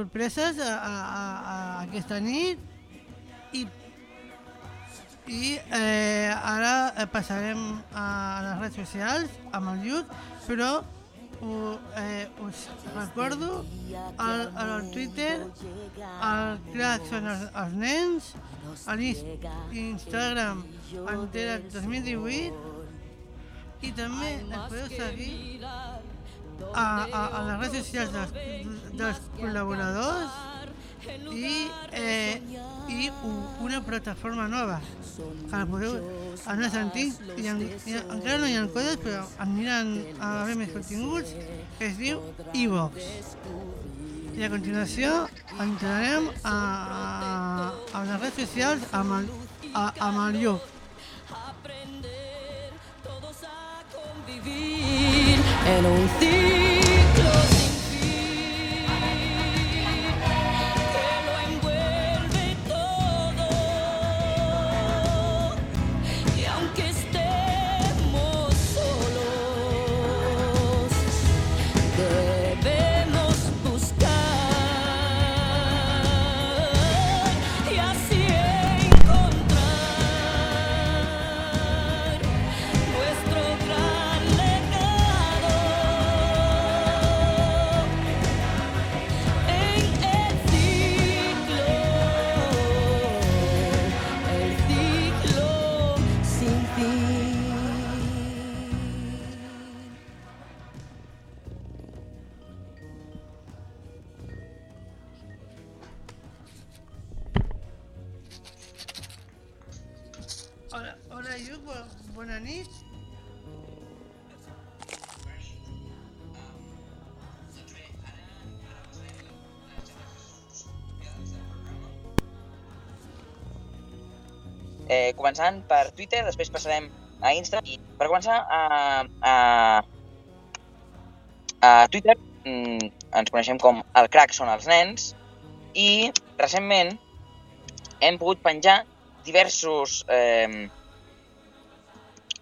sorpreses a, a, a, aquesta nit. I, i eh, ara eh, passarem a les redes socials amb el Lluc, però ho, eh, us recordo al, al Twitter el crack són els, els nens l'Instagram Antera 2018 i també ens podeu seguir a, a, a les redes socials dels, dels col·laboradors i, eh, i una plataforma nova que la podeu anar sentint i, en, i encara no hi ha coses però aniran a haver més continguts que es diu iVox i a continuació entrarem a, a, a les redes socials amb el, a, amb el Lluc en un començant per Twitter, després passarem a Insta. I per començar, a, a, a Twitter mm, ens coneixem com el crack són els nens i recentment hem pogut penjar diversos eh,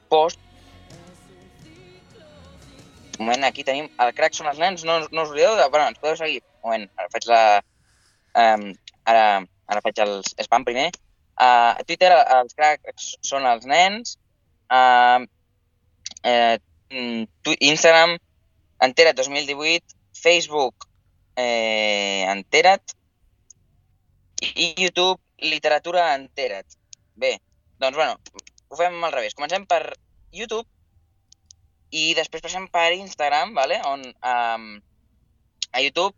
posts un moment, aquí tenim el crack són els nens, no, no us oblideu de... Ens podeu seguir. Un moment, ara faig la... Um, ara, ara faig el spam primer. Uh, a Twitter els cracs són els nens. Uh, eh, mm, Instagram, Entera't 2018. Facebook, eh, Entera't. I YouTube, Literatura Entera't. Bé, doncs bueno, ho fem al revés. Comencem per YouTube i després passem per Instagram, vale? on um, a YouTube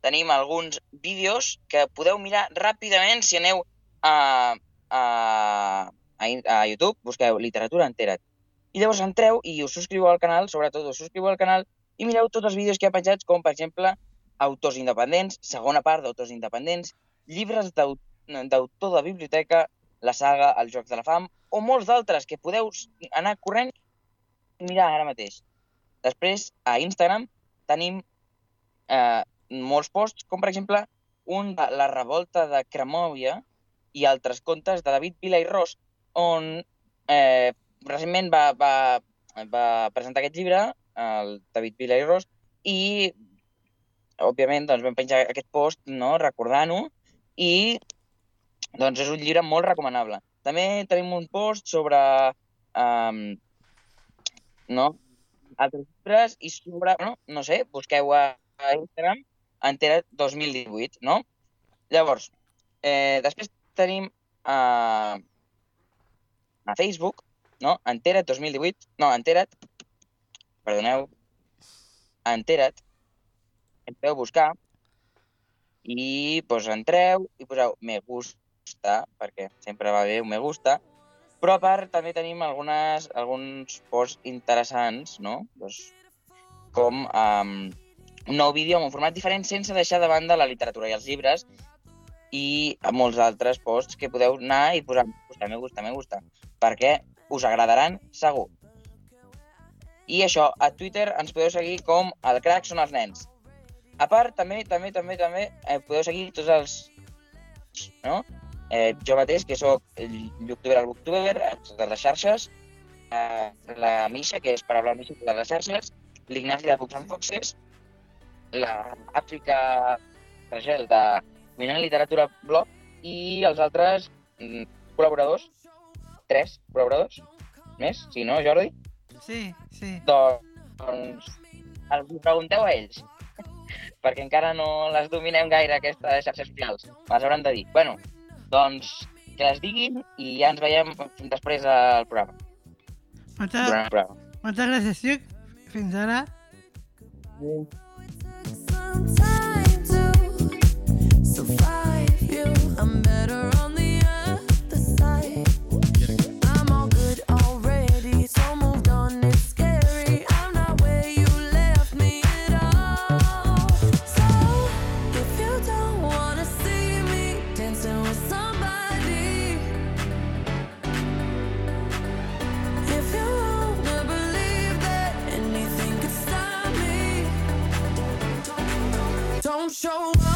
tenim alguns vídeos que podeu mirar ràpidament si aneu a, a, a, a YouTube, busqueu literatura entera't. I llavors entreu i us subscriu al canal, sobretot us subscriu al canal i mireu tots els vídeos que ha penjats, com per exemple autors independents, segona part d'autors independents, llibres d'au- d'autor de biblioteca, la saga Els Jocs de la Fam, o molts d'altres que podeu anar corrent i mirar ara mateix. Després, a Instagram, tenim eh, molts posts, com per exemple un de La revolta de Cremòvia i altres contes de David Vila i Ros, on eh, recentment va, va, va presentar aquest llibre, el David Vila i Ros, i òbviament doncs, vam penjar aquest post no, recordant-ho i doncs, és un llibre molt recomanable. També tenim un post sobre um, no, altres llibres i sobre, no, no sé, busqueu a, Instagram Entera 2018, no? Llavors, eh, després tenim a, a Facebook, no? Entera't 2018, no, Entera't, perdoneu, Entera't, ens podeu buscar i doncs entreu i poseu me gusta, perquè sempre va bé un me gusta, però a part també tenim algunes, alguns posts interessants, no? Doncs, com um, un nou vídeo amb un format diferent sense deixar de banda la literatura i els llibres i a molts altres posts que podeu anar i posar gusta, me gusta, me gusta, perquè us agradaran segur. I això, a Twitter ens podeu seguir com el crack són els nens. A part, també, també, també, també, eh, podeu seguir tots els... No? Eh, jo mateix, que sóc el youtuber al booktuber, a totes les xarxes, eh, la Misha, que és per hablar Misha, a totes les xarxes, l'Ignasi de Books and Foxes, la Àfrica de Dominant Literatura Blog, i els altres mm, col·laboradors, tres col·laboradors, més, si no, Jordi, Sí, sí. doncs els pregunteu a ells, perquè encara no les dominem gaire, aquestes xarxes socials. Les hauran de dir. Bueno, doncs que les diguin i ja ens veiem després del programa. Moltes, Durant el programa. moltes gràcies, Lluc. Fins ara. Some show up,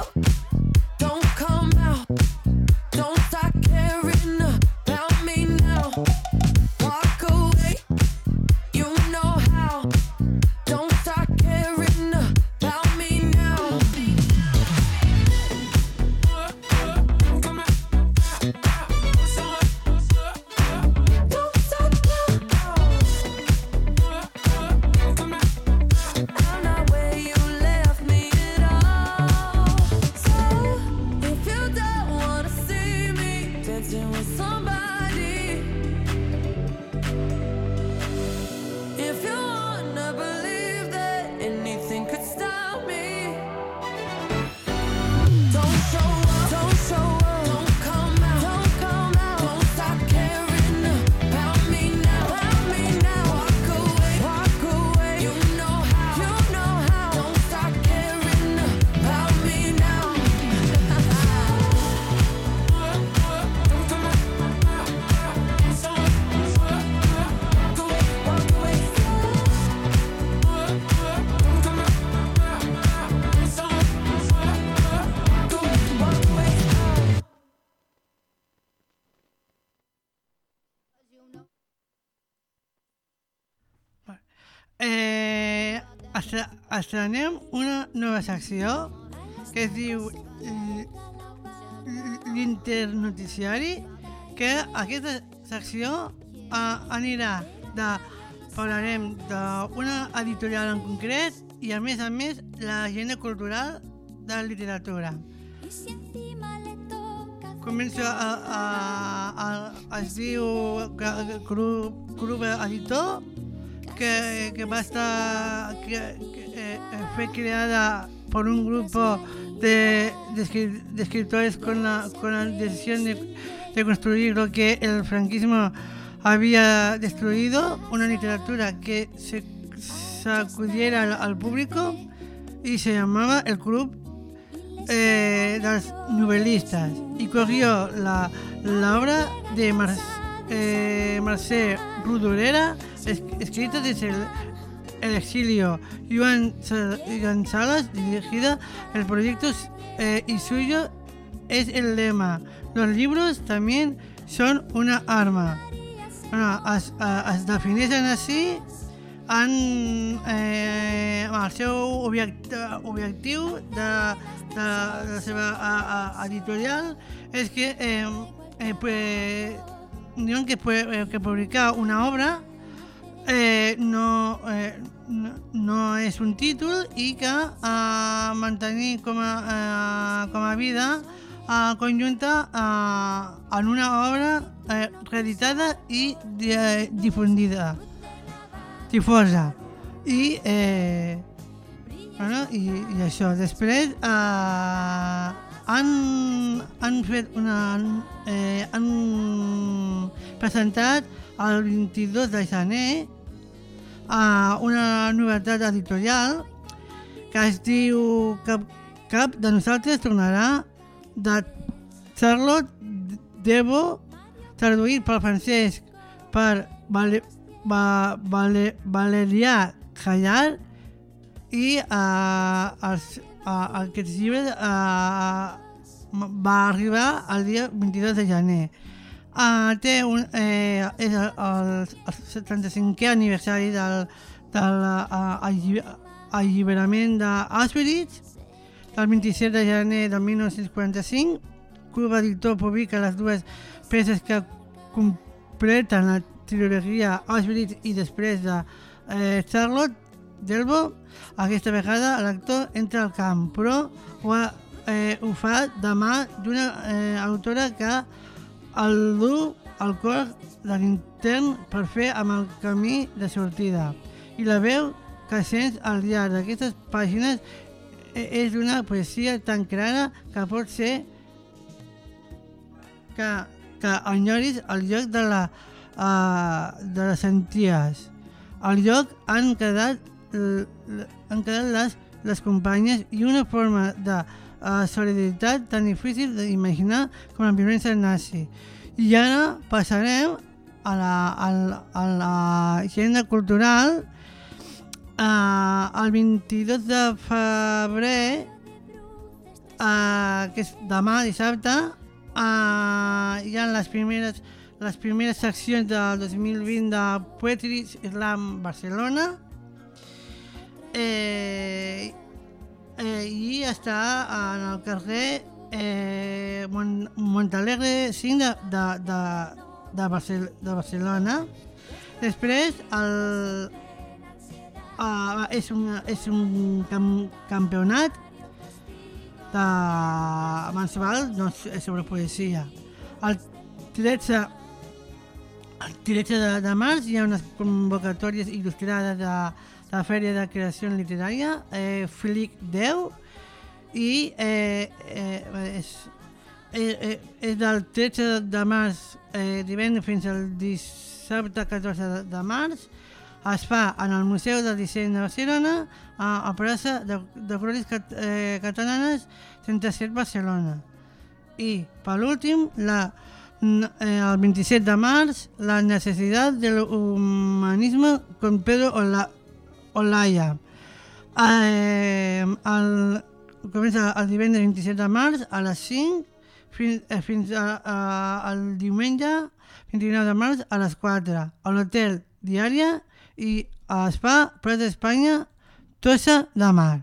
estrenem una nova secció que es diu l- l'internoticiari que aquesta secció eh, anirà de parlarem d'una editorial en concret i a més a més l'agenda cultural de literatura. Comença a, a, a, es diu Club Editor que, que va que, eh, fue creada por un grupo de, de escri- de escritores con la, con la decisión de, de construir lo que el franquismo había destruido, una literatura que se sacudiera al, público y se llamaba el Club eh, de los Novelistas. Y cogió la, la obra de Mar, eh, Marcel Rodorera, es- desde el, exilio, Joan Joan Salas, el proyecto eh, y suyo es el lema. Los libros también son una arma. Bueno, es, defineixen així en eh, el seu de, la editorial és que eh, eh, pues, diuen que, eh, que publicar una obra eh, no, eh, no, no és un títol i que eh, mantenir com a, eh, com a vida eh, conjunta eh, en una obra eh, reeditada i di- difundida, difosa. I, eh, bueno, i, i això. Després eh, han, han fet una... Eh, han presentat el 22 de gener a una novetat editorial que es diu Cap, Cap de nosaltres tornarà de Charlotte Devo traduït pel francès per Vale, va, vale, Valerià Callar i uh, els, uh, aquests llibres uh, va arribar el dia 22 de gener. Uh, té un, eh, és el, el, el 75è aniversari del, del uh, alliberament d'Auschwitz el 27 de gener del 1945. Cuba Dictor publica les dues peces que completen la trilogia Auschwitz i després de eh, Charlotte Delbo. Aquesta vegada l'actor entra al camp, però ho, eh, ho fa de mà d'una eh, autora que el du al cor de l'intern per fer amb el camí de sortida. I la veu que sents al llarg d'aquestes pàgines eh, és una poesia tan clara que pot ser que, que enyoris el lloc de, la, uh, de les senties. Al lloc han quedat, han quedat les, les companyes i una forma de uh, solidaritat tan difícil d'imaginar com la violència nazi. I ara passarem a la, a la, a la agenda cultural uh, el 22 de febrer uh, que és demà dissabte uh, hi ha les primeres les primeres seccions del 2020 de Poetry Slam Barcelona eh, eh, i està en el carrer eh, Mont Montalegre 5 de, de, de, de, Barcel de Barcelona després el, uh, és, un, és un cam campionat de mensual doncs, sobre poesia. El 13, el 13 de, de març hi ha unes convocatòries il·lustrades de, de la Fèria de Creació Literària, eh, Flic 10, i eh, eh, és, eh, eh, és del 13 de març eh, divendres fins al dissabte 14 de, de març. Es fa en el Museu del Disseny de Barcelona a, a plaça de, de Flores cat, eh, Catalanes 37 Barcelona. I per últim la, eh, el 27 de març la necessitat del humanisme con Pedro Ola, Olaya eh, el, comença el divendres 27 de març a les 5 fins, eh, fins a, a, al diumenge 29 de març a les 4 a l'hotel Diària i a Spa Prat d'Espanya Tossa de Mar.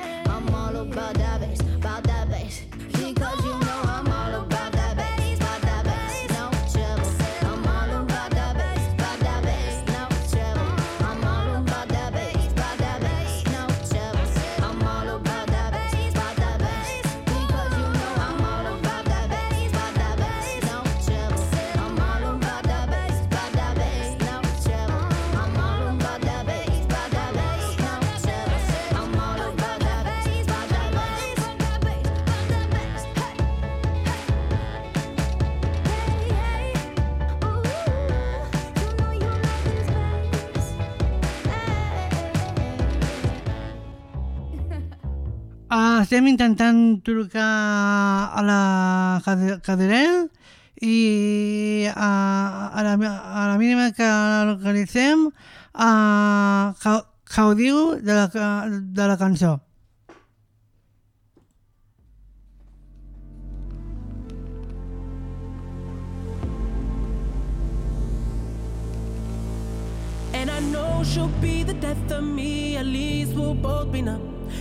Estem intentant trucar a la Cade- Caderel i a, a, la, a la mínima que localitzem a, que, que ho diu de la, de la cançó. And I know she'll be the death of me, at least we'll both be numb.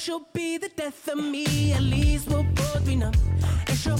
she'll be the death of me. At least we'll both be numb. And she'll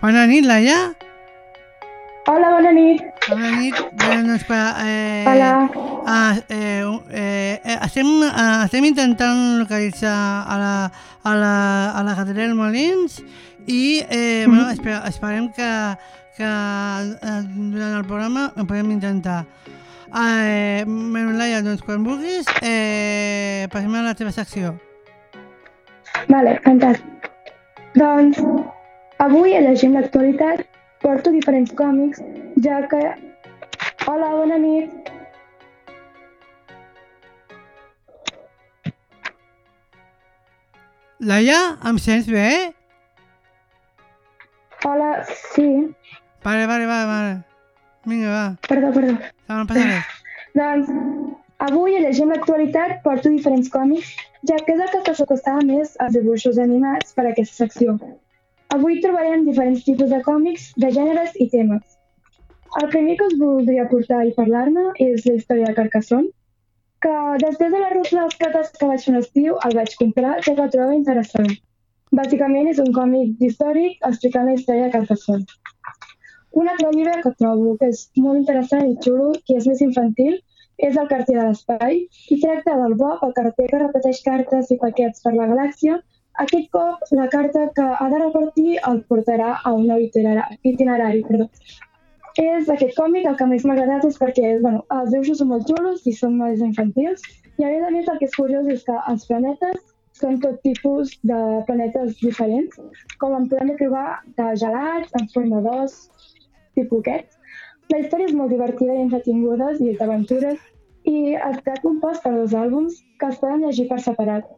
Bona nit, Laia. Hola, bona nit. Bona nit. Bé, doncs, per, eh, Hola. Ah, eh, eh, eh, estem, eh, estem intentant localitzar a la, a la, a la Catedral Molins i eh, bueno, espera, esperem que, que eh, durant el programa ho podem intentar. Eh, bueno, Laia, doncs quan vulguis eh, passem a la teva secció. Vale, fantàstic. Doncs, avui a llegint l'actualitat porto diferents còmics, ja que... Hola, bona nit. Laia, em sents bé? Hola, sí. Vale, vale, vale, vale. Vinga, va. Perdó, perdó. No, no passa res. Doncs, avui Llegim l'actualitat porto diferents còmics, ja que és el que s'acostava més als dibuixos animats per a aquesta secció. Avui trobarem diferents tipus de còmics de gèneres i temes. El primer que us voldria portar i parlar-ne és la història de Carcassonne, que després de la ruta dels plates que vaig fer a l'estiu el vaig comprar ja que el trobo interessant. Bàsicament és un còmic històric explicant la història de Carcassonne. Un altre llibre que trobo que és molt interessant i xulo, que és més infantil, és el carter de l'espai i tracta del bo, el carter que repeteix cartes i paquets per la galàxia. Aquest cop, la carta que ha de repartir el portarà a un itinerari. itinerari perdó. És aquest còmic el que més m'ha agradat és perquè bueno, els dibuixos són molt xulos i són més infantils i a més a més el que és curiós és que els planetes són tot tipus de planetes diferents, com en podem trobar de gelats, en forma d'os, tipus aquests. La història és molt divertida i entretinguda i d'aventures i està compost per dos àlbums que es poden llegir per separat.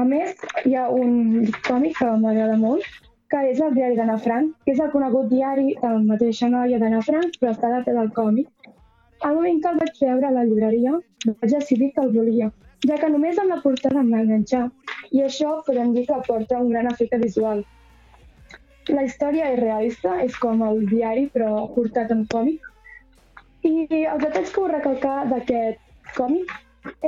A més, hi ha un còmic que m'agrada molt, que és el diari d'Anna Frank, que és el conegut diari de la mateixa noia d'Anna Frank, però està adaptat al còmic. Al moment que el vaig veure a la llibreria, vaig decidir que el volia, ja que només amb la portada em va enganxar, i això podem dir que aporta un gran efecte visual. La història és realista, és com el diari, però portat en còmic. I els detalls que vull recalcar d'aquest còmic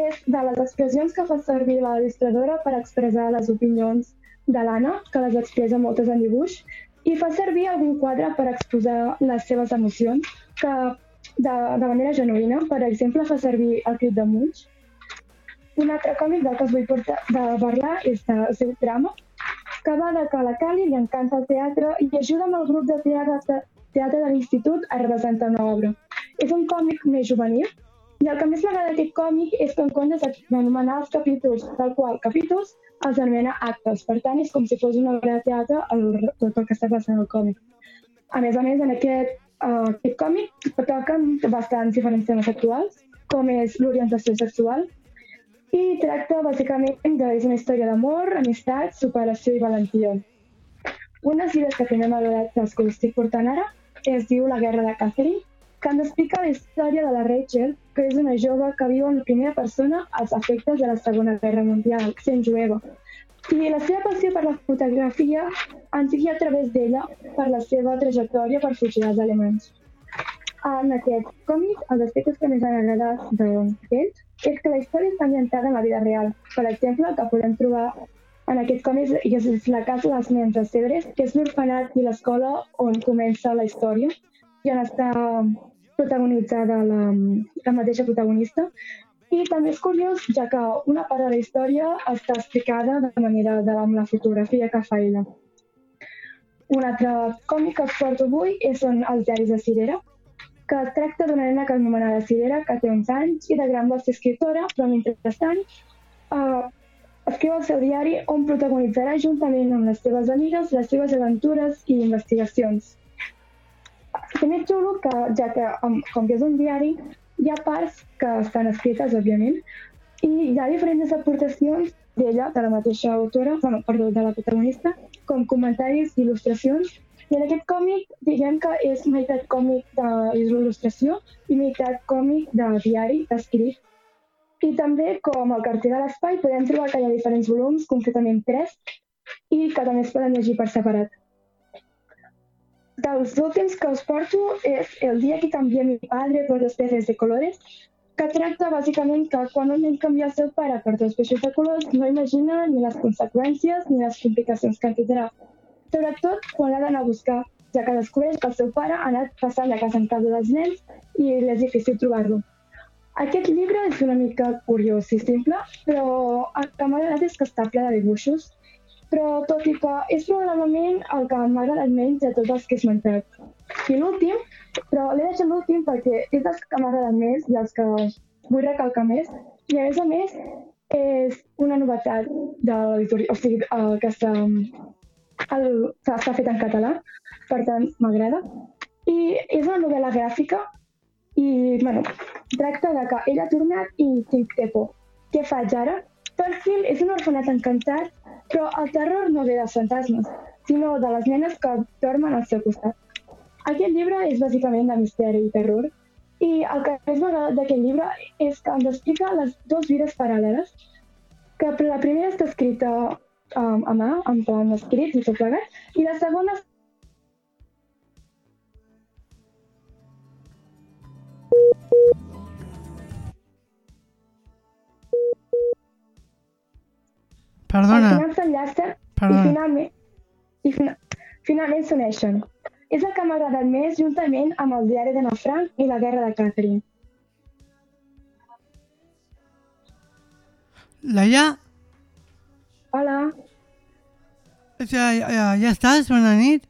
és de les expressions que fa servir la il·lustradora per expressar les opinions de l'Anna, que les expressa moltes en dibuix, i fa servir algun quadre per exposar les seves emocions, que de, de manera genuïna, per exemple, fa servir el crit de Munch. Un altre còmic del que us vull portar, de parlar és de seu drama, que va de que a la Cali li encanta el teatre i ajuda amb el grup de teatre, teatre de l'institut a representar una obra. És un còmic més juvenil i el que més m'agrada d'aquest còmic és que en comptes d'anomenar els capítols tal qual capítols, els anomena actes. Per tant, és com si fos una obra de teatre el, tot el que està passant al còmic. A més a més, en aquest, uh, aquest còmic toquen bastants diferents temes actuals, com és l'orientació sexual, i tracta bàsicament de és una història d'amor, amistat, superació i valentia. Un dels llibres que també m'ha agradat dels que us estic portant ara es diu La guerra de Catherine, que ens explica la història de la Rachel, que és una jove que viu en primera persona els efectes de la Segona Guerra Mundial, sent jueva. I la seva passió per la fotografia ens guia a través d'ella per la seva trajectòria per fugir dels alemanys. En aquest còmic, els aspectes que més han agradat d'aquest és que la història està ambientada en la vida real. Per exemple, que podem trobar en aquest còmic és la casa dels nens de Cebres, que és l'orfenat i l'escola on comença la història i on està protagonitzada la, la mateixa protagonista. I també és curiós, ja que una part de la història està explicada de manera de amb la fotografia que fa ella. Un altre còmic que porto avui són els diaris de Cirera, que es tracta d'una nena que anomenada Cirera, que té uns anys i de gran vol ser escriptora, però mentrestant eh, escriu el seu diari on protagonitzarà juntament amb les seves amigues les seves aventures i investigacions. És xulo que, ja que com, com que és un diari, hi ha parts que estan escrites, òbviament, i hi ha diferents aportacions d'ella, de la mateixa autora, bueno, perdó, de la protagonista, com comentaris i il·lustracions. I en aquest còmic, diguem que és meitat còmic d'il·lustració i meitat còmic de diari, d'escrit. I també, com el carter de l'espai, podem trobar que hi ha diferents volums, concretament tres, i que també es poden llegir per separat. Dels últims que us porto és El dia que canvié mi padre por dos peces de colores, que tracta bàsicament que quan un nen canvia el seu pare per dos peixos de colors no imagina ni les conseqüències ni les complicacions que tindrà. Sobretot quan l'ha d'anar a buscar, ja que descobreix que el seu pare ha anat passant de casa en casa dels nens i li és difícil trobar-lo. Aquest llibre és una mica curiós i simple, però el que m'ha agradat és que està ple de dibuixos, però tot i que és probablement el que m'ha agradat menys de tots els que he esmentat. I l'últim, però l'he deixat l'últim perquè és els que m'ha agradat més i els que vull recalcar més, i a més a més és una novetat de l'editorial, o sigui, el que està, el, està fet en català, per tant m'agrada. I és una novel·la gràfica i, bueno, tracta de que ell ha tornat i tinc té por. Què faig ara? Perfil és un orfenat encantat, però el terror no ve dels fantasmes, sinó de les nenes que dormen al seu costat. Aquest llibre és bàsicament de misteri i terror i el que més m'ha agradat d'aquest llibre és que ens explica les dues vides paral·leles, que la primera està escrita um, a mà, en plan escrits i tot plegat, i la segona al Perdona, final s'enllacen i finalment, i fina, finalment s'uneixen. És el que m'ha agradat més juntament amb el diari d'Anna Frank i la guerra de Catherine. Laia, Hola. ja, ja, ja estàs? Bona nit.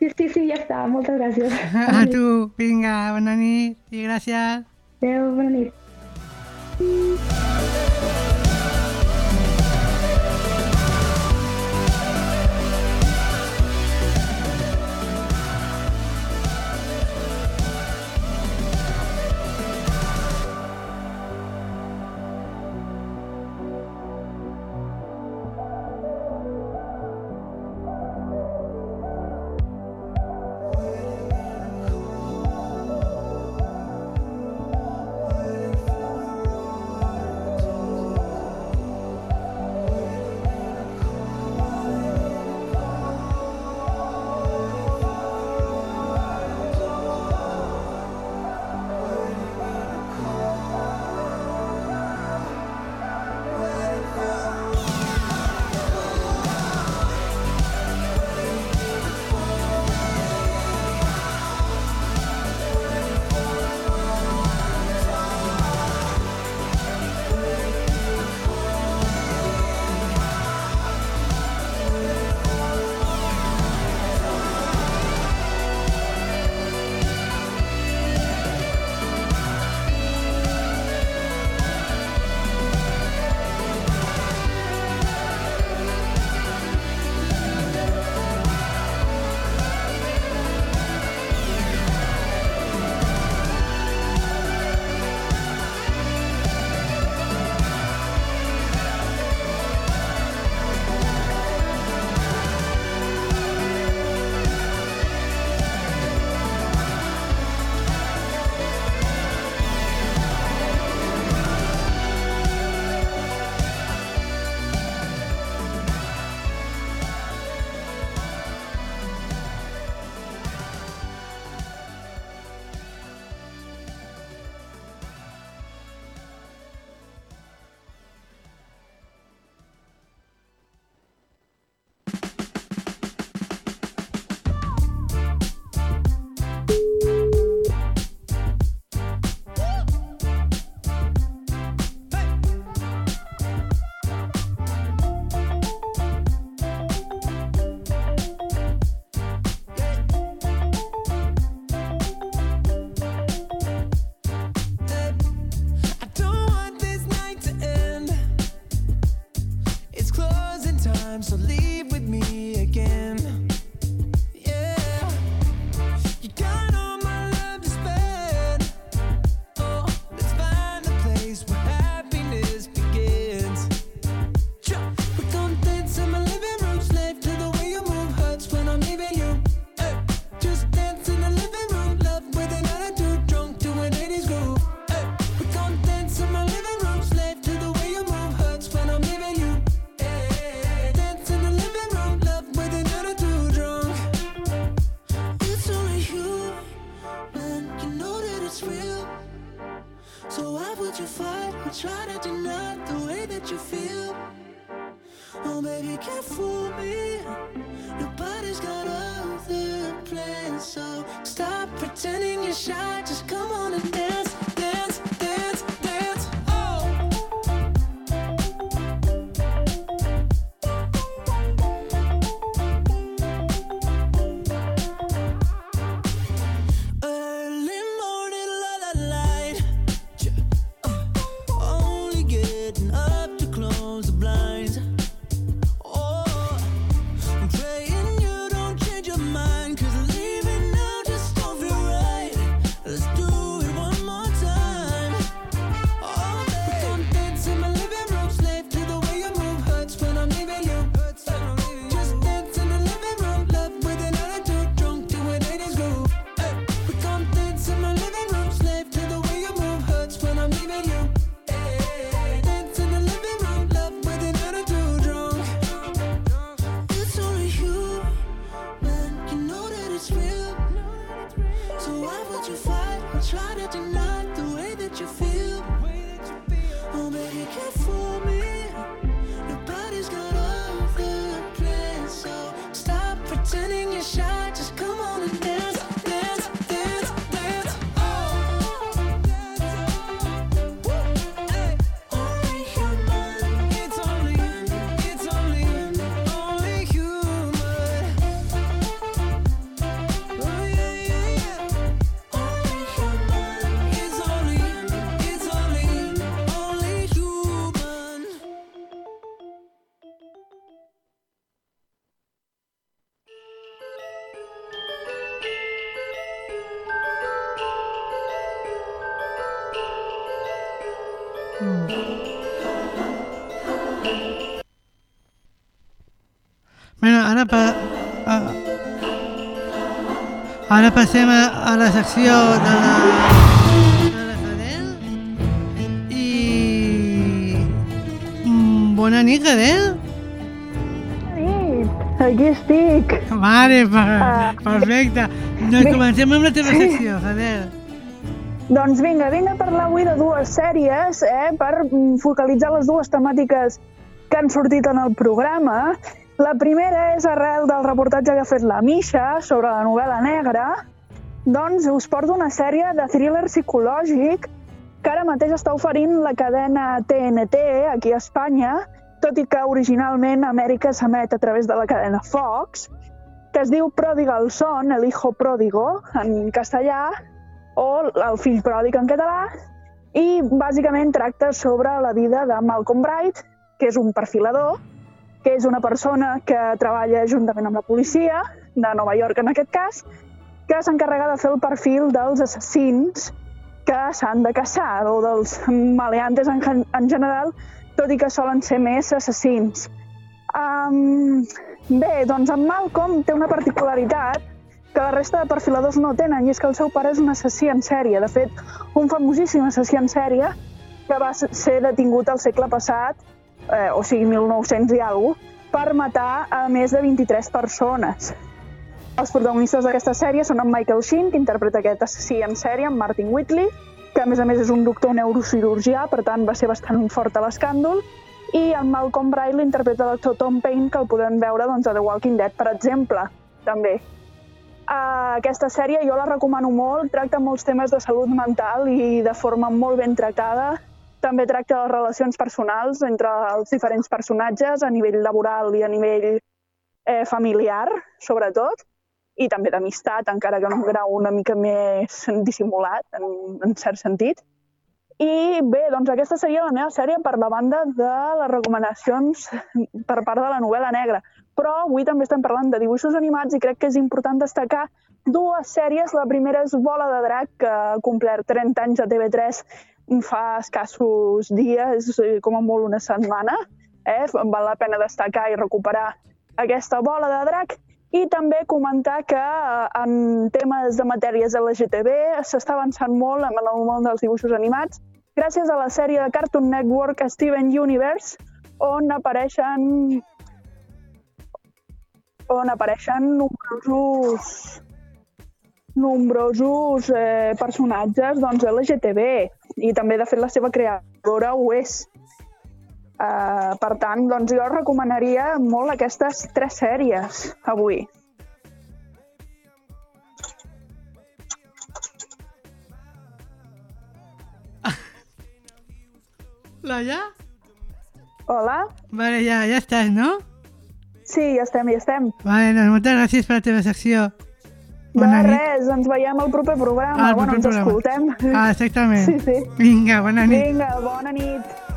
Sí, sí, sí, ja està. Moltes gràcies. A tu, vinga, bona nit i gràcies. Adéu, bona nit. I ara passem a, a la secció de la, de la Gadel. I... Mm, bona nit, Gadel. nit, aquí estic. Mare, per, Ah, perfecte. Doncs bé. comencem amb la teva secció, Gadel. Doncs vinga, vinc a parlar avui de dues sèries eh, per mm, focalitzar les dues temàtiques que han sortit en el programa. La primera és arrel del reportatge que ha fet la Misha sobre la novel·la negra. Doncs us porto una sèrie de thriller psicològic que ara mateix està oferint la cadena TNT aquí a Espanya, tot i que originalment Amèrica s'emet a través de la cadena Fox, que es diu Prodigal Son, el hijo pródigo, en castellà, o El fill pròdig en català, i bàsicament tracta sobre la vida de Malcolm Bright, que és un perfilador, que és una persona que treballa juntament amb la policia de Nova York en aquest cas, que s'encarrega de fer el perfil dels assassins que s'han de caçar, o dels maleantes en, en general, tot i que solen ser més assassins. Um, bé, doncs en Malcolm té una particularitat que la resta de perfiladors no tenen, i és que el seu pare és un assassí en sèrie. De fet, un famosíssim assassí en sèrie que va ser detingut al segle passat, eh, o sigui, 1900 i alguna per matar a més de 23 persones. Els protagonistes d'aquesta sèrie són en Michael Sheen, que interpreta aquest assassí en sèrie, en Martin Whitley, que a més a més és un doctor neurocirurgià, per tant va ser bastant fort a l'escàndol, i en Malcolm Bright l'interpreta l'actor Tom Payne, que el podem veure doncs, a The Walking Dead, per exemple, també. Uh, aquesta sèrie jo la recomano molt, tracta molts temes de salut mental i de forma molt ben tractada. També tracta les relacions personals entre els diferents personatges a nivell laboral i a nivell eh, familiar, sobretot, i també d'amistat, encara que en un grau una mica més dissimulat, en, en cert sentit. I bé, doncs aquesta seria la meva sèrie per la banda de les recomanacions per part de la novel·la negra. Però avui també estem parlant de dibuixos animats i crec que és important destacar dues sèries. La primera és Bola de Drac, que ha complert 30 anys a TV3 fa escassos dies, com a molt una setmana. Eh? Val la pena destacar i recuperar aquesta bola de drac i també comentar que eh, en temes de matèries LGTB s'està avançant molt en el món dels dibuixos animats gràcies a la sèrie de Cartoon Network Steven Universe on apareixen on apareixen nombrosos nombrosos eh, personatges doncs, LGTB i també, de fet, la seva creadora ho és. Uh, per tant, doncs jo recomanaria molt aquestes tres sèries avui. Laia? Hola? Vale, ja, ja estàs, no? Sí, ja estem, ja estem. Vale, doncs moltes gràcies per la teva secció. De res, ens veiem al proper programa. Al bueno, proper ens programa. escoltem. Ah, exactament. Sí, sí. Vinga, bona nit. Vinga, bona nit.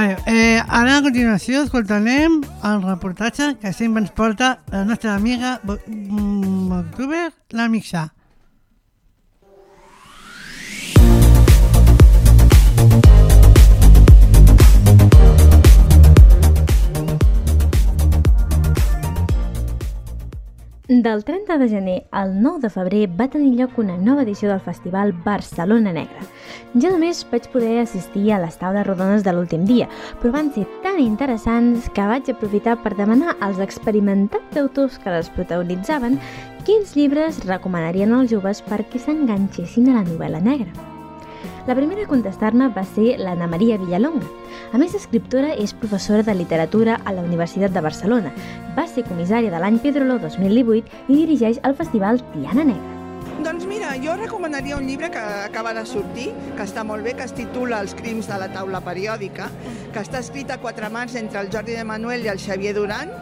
Vale, eh, ara a continuació escoltarem el reportatge que sempre ens porta la nostra amiga bo- mm, la Mixa. Del 30 de gener al 9 de febrer va tenir lloc una nova edició del festival Barcelona Negra. Jo només vaig poder assistir a les taules rodones de l'últim dia, però van ser tan interessants que vaig aprofitar per demanar als experimentats autors que les protagonitzaven quins llibres recomanarien als joves perquè s'enganxessin a la novel·la negra. La primera a contestar-me va ser l'Anna Maria Villalonga. A més d'escriptora, és professora de literatura a la Universitat de Barcelona. Va ser comissària de l'any Pedrolo 2018 i dirigeix el festival Tiana Negra. Doncs mira, jo recomanaria un llibre que acaba de sortir, que està molt bé, que es titula Els crims de la taula periòdica, que està escrit a quatre mans entre el Jordi de Manuel i el Xavier Duran,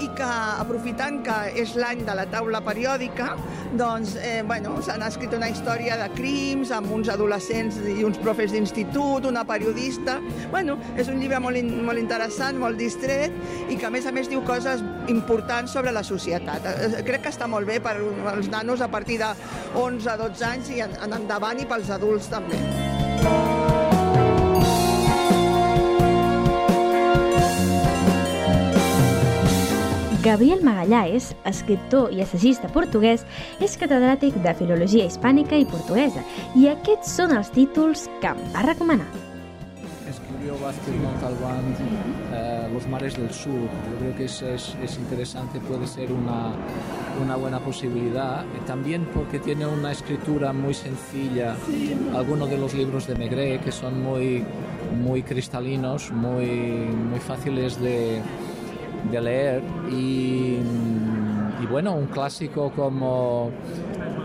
i que, aprofitant que és l'any de la taula periòdica, doncs, eh, bueno, s'han escrit una història de crims amb uns adolescents i uns profes d'institut, una periodista... Bueno, és un llibre molt, in, molt interessant, molt distret, i que a més a més diu coses importants sobre la societat. Eh, Crec que està molt bé per als nanos a partir de 11-12 anys i en, en endavant i pels adults també. Gabriel Magallanes, escriptor i assagista portuguès, és catedràtic de Filologia Hispànica i Portuguesa i aquests són els títols que em va recomanar. Escribió Vázquez Montalbán eh, Los mares del sur. Yo creo que eso es, es interesante, puede ser una, una buena posibilidad. También porque tiene una escritura muy sencilla. Algunos de los libros de Maigret que son muy, muy cristalinos, muy, muy fáciles de, de leer. Y, y bueno, un clásico como,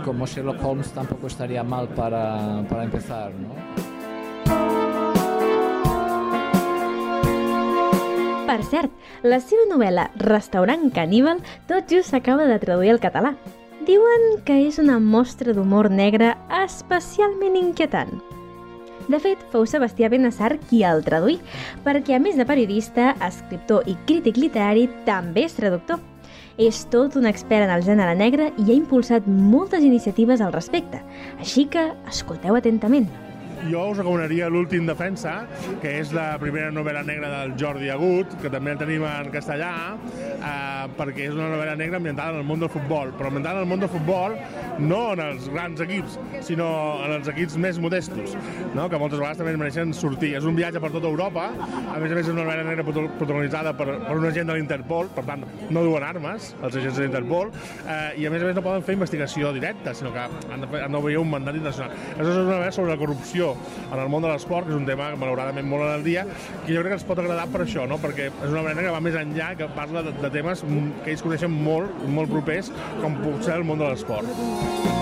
como Sherlock Holmes tampoco estaría mal para, para empezar. ¿no? Per cert, la seva novel·la Restaurant Caníbal tot just s'acaba de traduir al català. Diuen que és una mostra d'humor negre especialment inquietant. De fet, fou Sebastià Benassar qui el traduí, perquè a més de periodista, escriptor i crític literari, també és traductor. És tot un expert en el gènere negre i ha impulsat moltes iniciatives al respecte, així que escolteu atentament. Jo us recomanaria l'últim defensa, que és la primera novel·la negra del Jordi Agut, que també la tenim en castellà, eh, perquè és una novel·la negra ambientada en el món del futbol, però ambientada en el món del futbol no en els grans equips, sinó en els equips més modestos, no? que moltes vegades també mereixen sortir. És un viatge per tota Europa, a més a més és una novel·la negra protagonitzada per, per un agent de l'Interpol, per tant no duen armes, els agents de l'Interpol, eh, i a més a més no poden fer investigació directa, sinó que han de, han d'obeir un mandat internacional. Això és una novel·la sobre la corrupció en el món de l'esport, que és un tema que malauradament molt en el dia, que jo crec que ens pot agradar per això, no? perquè és una novel·la que va més enllà, que parla de, de temes que ells coneixen molt, molt propers, com pot ser el món de l'esport.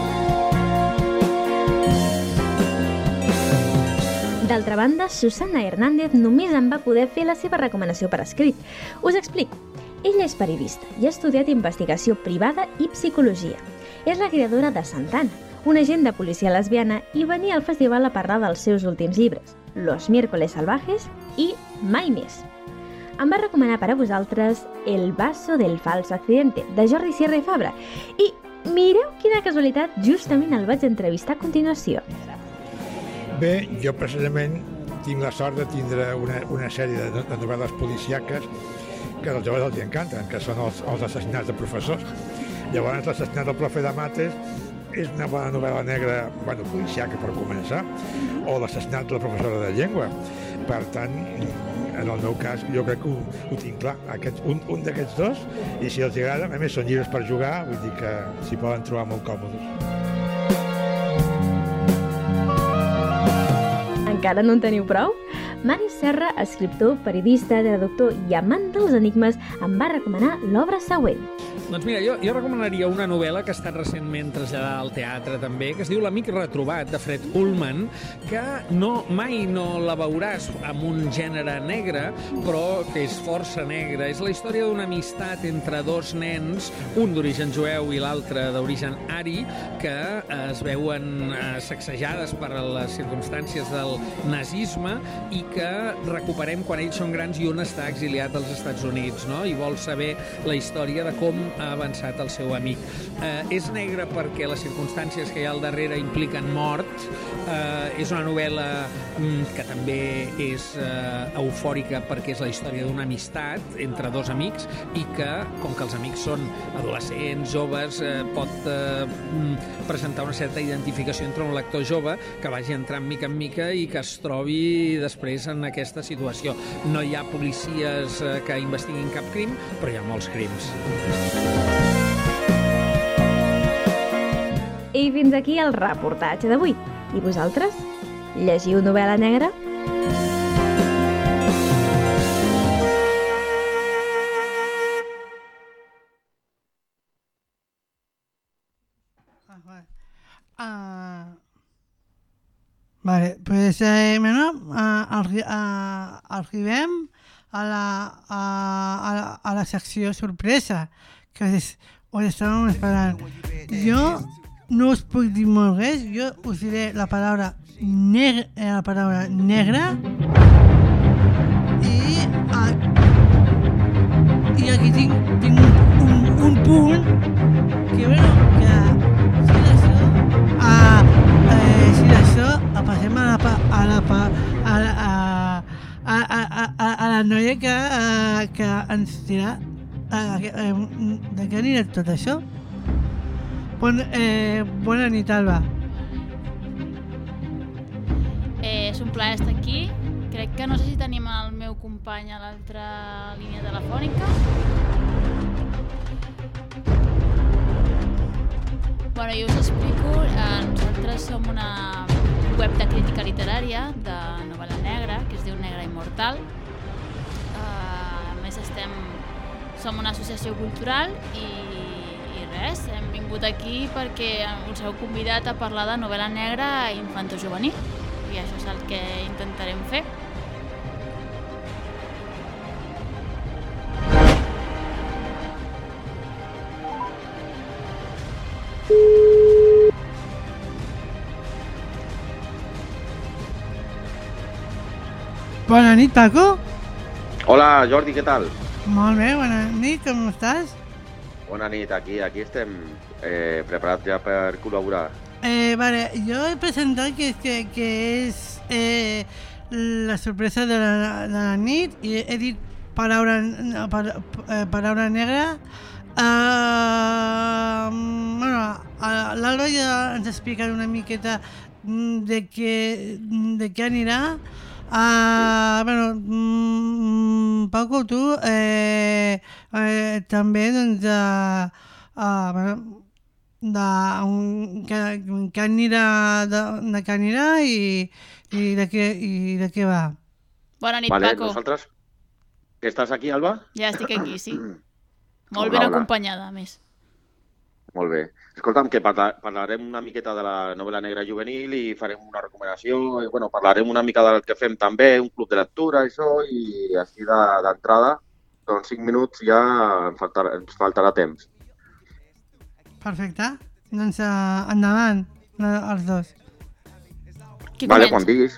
D'altra banda, Susana Hernández només en va poder fer la seva recomanació per escrit. Us explico. Ella és periodista i ha estudiat investigació privada i psicologia. És la creadora de Santana, una agent de policia lesbiana i venia al festival a parlar dels seus últims llibres, Los miércoles salvajes i Mai més. Em va recomanar per a vosaltres El vaso del falso accidente, de Jordi Sierra i Fabra. I mireu quina casualitat, justament el vaig entrevistar a continuació. Bé, jo precisament tinc la sort de tindre una, una sèrie de, de novel·les policiaques que als joves els encanten, que són els, els assassinats de professors. Llavors, l'assassinat del profe de mates és una bona novel·la negra, bueno, policiaca per començar, o l'assassinat de la professora de llengua. Per tant, en el meu cas, jo crec que ho, ho tinc clar, Aquest, un, un d'aquests dos, i si els agrada, a més són llibres per jugar, vull dir que s'hi poden trobar molt còmodes. Encara no en teniu prou? Mari Serra, escriptor, periodista, traductor i amant dels enigmes, em va recomanar l'obra següent. Doncs mira, jo, jo recomanaria una novel·la que ha estat recentment traslladada al teatre també, que es diu L'amic retrobat, de Fred Ullman, que no, mai no la veuràs amb un gènere negre, però que és força negre. És la història d'una amistat entre dos nens, un d'origen jueu i l'altre d'origen ari, que eh, es veuen eh, sacsejades per les circumstàncies del nazisme i que recuperem quan ells són grans i un està exiliat als Estats Units, no? I vol saber la història de com ha avançat el seu amic. Eh, és negre perquè les circumstàncies que hi ha al darrere impliquen mort. Eh, és una novel·la mm, que també és eh, eufòrica perquè és la història d'una amistat entre dos amics i que, com que els amics són adolescents, joves, eh, pot eh, mm, presentar una certa identificació entre un lector jove que vagi entrant mica en mica i que es trobi després en aquesta situació. No hi ha policies eh, que investiguin cap crim, però hi ha molts crims. I fins aquí el reportatge d'avui. I vosaltres? Llegiu novel·la negra? Ah, vale, pues eh, bueno, ah, ah, arribem a la, a, a, la, a la secció sorpresa que és, us estàvem esperant. Jo no us puc dir molt res, jo us diré la paraula, neg eh, la paraula negra i, ah, i aquí tinc, tinc un, un, un punt que, bueno, que si d'això a, eh, si d'això a passem a la, a la, a, la- a, a, a, a, a, a la noia que, eh, que ens eh, de què anirà tot això. Bon, eh, bona nit, Alba. Eh, és un plaer estar aquí. Crec que no sé si tenim el meu company a l'altra línia telefònica. Bueno, jo us explico. Eh, nosaltres som una web de crítica literària de novel·la negra, que es diu Negra Immortal. Eh, a més, estem, som una associació cultural i, i res, hem vingut aquí perquè us heu convidat a parlar de novel·la negra infantojuvenil i això és el que intentarem fer. Bona nit, Paco. Hola, Jordi, què tal? Molt bé, bona nit, com estàs? Bona nit, aquí, aquí estem eh, preparats ja per col·laborar. Eh, vale, jo he presentat que, que, que és eh, la sorpresa de la, de la nit i he dit paraula, para, eh, paraula negra. Uh, bueno, l'Alba ja ens explicarà una miqueta de què, de què anirà. Uh, bueno, mm, Paco, tu eh, eh, també doncs, uh, uh, bueno, de un, que, que anirà de, de què anirà i, i, de què, i de què va. Bona nit, vale, Paco. nosaltres... Que estàs aquí, Alba? Ja estic aquí, sí. Molt Hola, ben hola. acompanyada, a més. Molt bé. Escolta'm, que parla, parlarem una miqueta de la novel·la negra juvenil i farem una recomanació, i, bueno, parlarem una mica del que fem també, un club de lectura, això, i així de- d'entrada, doncs cinc minuts ja ens faltarà, ens faltarà temps. Perfecte. Doncs uh, endavant, els dos. Qui vale, comença? quan diguis.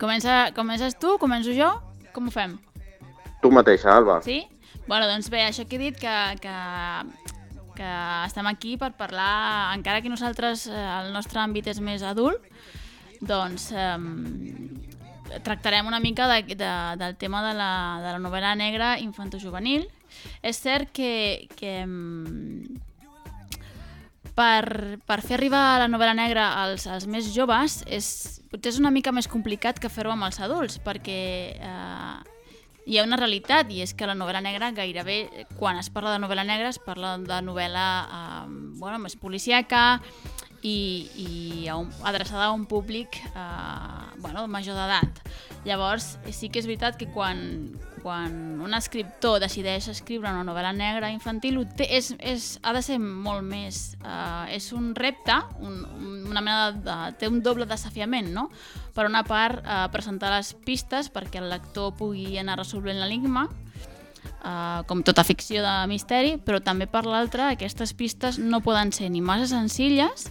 Comença, comences tu? Començo jo? Com ho fem? Tu mateixa, Alba. Sí? Bueno, doncs bé, això que he dit que, que, que estem aquí per parlar, encara que nosaltres, eh, el nostre àmbit és més adult, doncs eh, tractarem una mica de, de, del tema de la, de la novel·la negra infantojuvenil. És cert que, que per, per fer arribar la novel·la negra als, als més joves és, potser és una mica més complicat que fer-ho amb els adults, perquè eh, hi ha una realitat i és que la novel·la negra gairebé, quan es parla de novel·la negra, es parla de novel·la eh, bueno, més policíaca i, i a un, adreçada a un públic eh, bueno, major d'edat. Llavors, sí que és veritat que quan, quan un escriptor decideix escriure una novel·la negra infantil té, és, és, ha de ser molt més... Eh, és un repte, un, una mena de, de... té un doble desafiament, no? Per una part, eh, presentar les pistes perquè el lector pugui anar resolvent l'enigma, eh, com tota ficció de misteri, però també per l'altra aquestes pistes no poden ser ni massa senzilles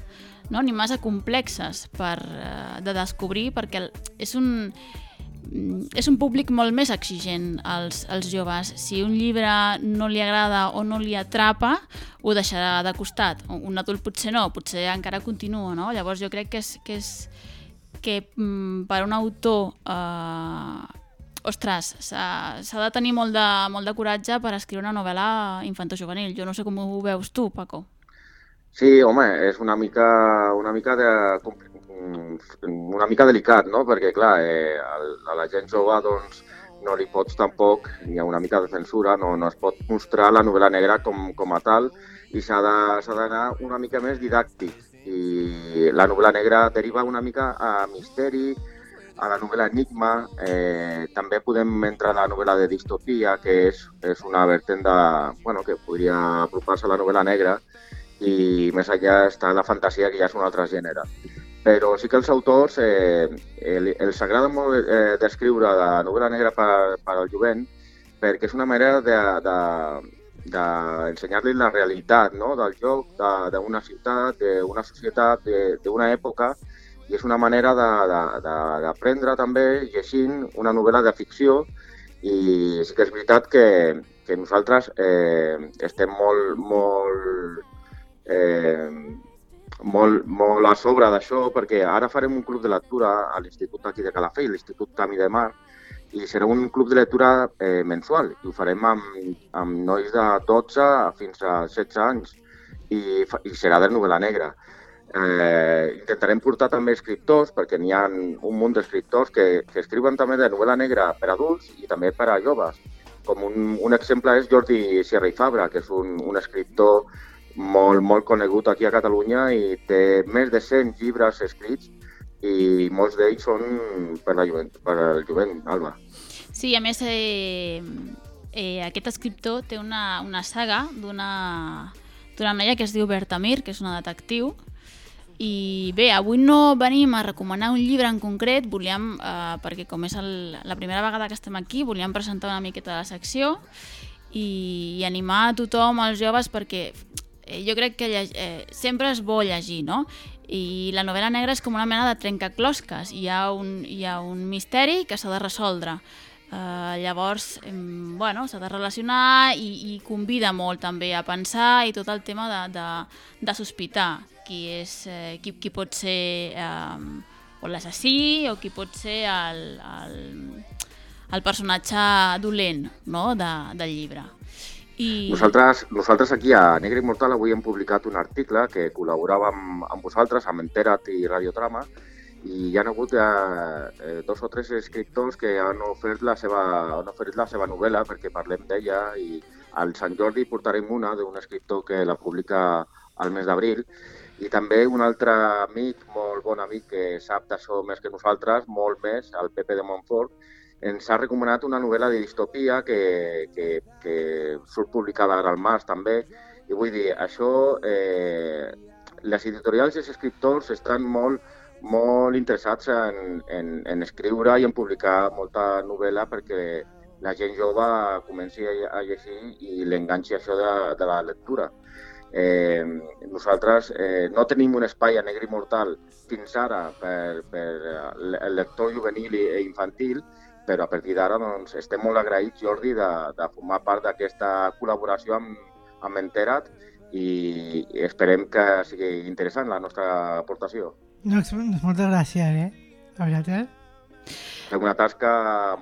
no? ni massa complexes per, eh, de descobrir perquè és un, mm, és un públic molt més exigent als, als joves. Si un llibre no li agrada o no li atrapa, ho deixarà de costat. Un adult potser no, potser encara continua, no? Llavors jo crec que és, que, és, que mm, per un autor eh, ostres, s'ha de tenir molt de, molt de coratge per escriure una novel·la infantojuvenil. Jo no sé com ho veus tu, Paco. Sí, home, és una mica, una mica de, una mica delicat, no? Perquè, clar, eh, a la gent jove, doncs, no li pots tampoc, hi ha una mica de censura, no, no es pot mostrar la novel·la negra com, com a tal i s'ha d'anar una mica més didàctic. I la novel·la negra deriva una mica a misteri, a la novel·la Enigma, eh, també podem entrar a la novel·la de distopia, que és, és una vertent de, bueno, que podria apropar-se a la novel·la negra, i més enllà està la fantasia, que ja és un altre gènere. Però sí que els autors eh, el, els agrada molt eh, descriure la novel·la negra per, per al jovent perquè és una manera de, de, d'ensenyar-li la realitat no? del joc, de- d'una ciutat, d'una societat, de- d'una època, i és una manera d'aprendre també llegint una novel·la de ficció i sí que és veritat que, que nosaltres eh, estem molt, molt eh, molt, molt a sobre d'això, perquè ara farem un club de lectura a l'Institut aquí de Calafell, l'Institut Camí de Mar, i serà un club de lectura eh, mensual, i ho farem amb, amb nois de 12 fins a 16 anys, i, i serà de novel·la negra. Eh, intentarem portar també escriptors, perquè n'hi ha un munt d'escriptors que, que escriuen també de novel·la negra per adults i també per a joves. Com un, un exemple és Jordi Sierra i Fabra, que és un, un escriptor molt, molt conegut aquí a Catalunya i té més de 100 llibres escrits i molts d'ells són per, la jovent, per al jovent, Alba. Sí, a més, eh, eh, aquest escriptor té una, una saga d'una d'una noia que es diu Berta Mir, que és una detectiu, i bé, avui no venim a recomanar un llibre en concret, volíem, eh, perquè com és el, la primera vegada que estem aquí, volíem presentar una miqueta de la secció i, i animar a tothom, als joves, perquè eh, jo crec que eh, sempre és bo llegir, no? I la novel·la negra és com una mena de trencaclosques. Hi ha un, hi ha un misteri que s'ha de resoldre. Uh, llavors, bueno, s'ha de relacionar i, i convida molt també a pensar i tot el tema de, de, de sospitar qui, és, eh, qui, qui pot ser eh, l'assassí o qui pot ser el, el, el personatge dolent no? de, del llibre. I... Nosaltres, nosaltres aquí a Negre Immortal avui hem publicat un article que col·laborava amb, amb vosaltres, amb Enterat i Radiotrama, i hi ha hagut eh, eh, dos o tres escriptors que han ofert la seva, han ofert la seva novel·la perquè parlem d'ella i al Sant Jordi portarem una d'un escriptor que la publica al mes d'abril i també un altre amic, molt bon amic que sap d'això més que nosaltres, molt més, el Pepe de Montfort, ens ha recomanat una novel·la de distopia que, que, que surt publicada ara al març també i vull dir, això eh, les editorials i els escriptors estan molt molt interessats en, en, en escriure i en publicar molta novel·la perquè la gent jove comenci a, llegir i l'enganxi això de, de la lectura. Eh, nosaltres eh, no tenim un espai a Negre Immortal fins ara per, per el lector juvenil i infantil, però a partir d'ara doncs, estem molt agraïts, Jordi, de, de formar part d'aquesta col·laboració amb, amb Enterat i esperem que sigui interessant la nostra aportació. Doncs, doncs moltes gràcies, eh? Veritat, eh? Fem una tasca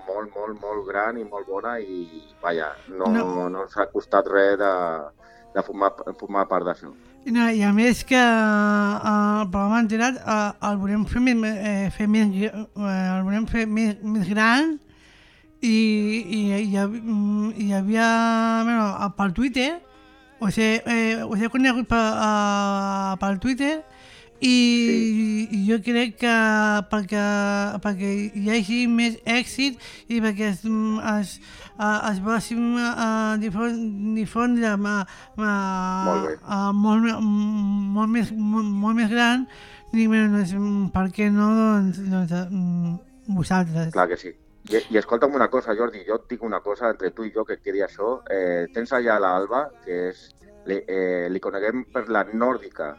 molt, molt, molt gran i molt bona i, vaja, no, No. no. no ens ha costat res de, de formar, formar part d'això. I, no, I a més que eh, el programa enterat eh, el volem fer, més, eh, fer més, eh, el volem fer més, més gran i, i, i, hi mm, havia bueno, pel Twitter us he, eh, us he conegut per, uh, pel Twitter i, i jo crec que perquè, perquè hi hagi més èxit i perquè es, mm, es, eh, es vagi a difon- difondre a, a, Molt a molt, molt, més, molt, molt més gran, dic, bueno, doncs, per què no doncs, doncs, mm, vosaltres? Clar que sí. I, I escolta'm una cosa, Jordi, jo et dic una cosa entre tu i jo que et quedi això. Eh, tens allà l'Alba, que és, li, eh, li coneguem per la nòrdica,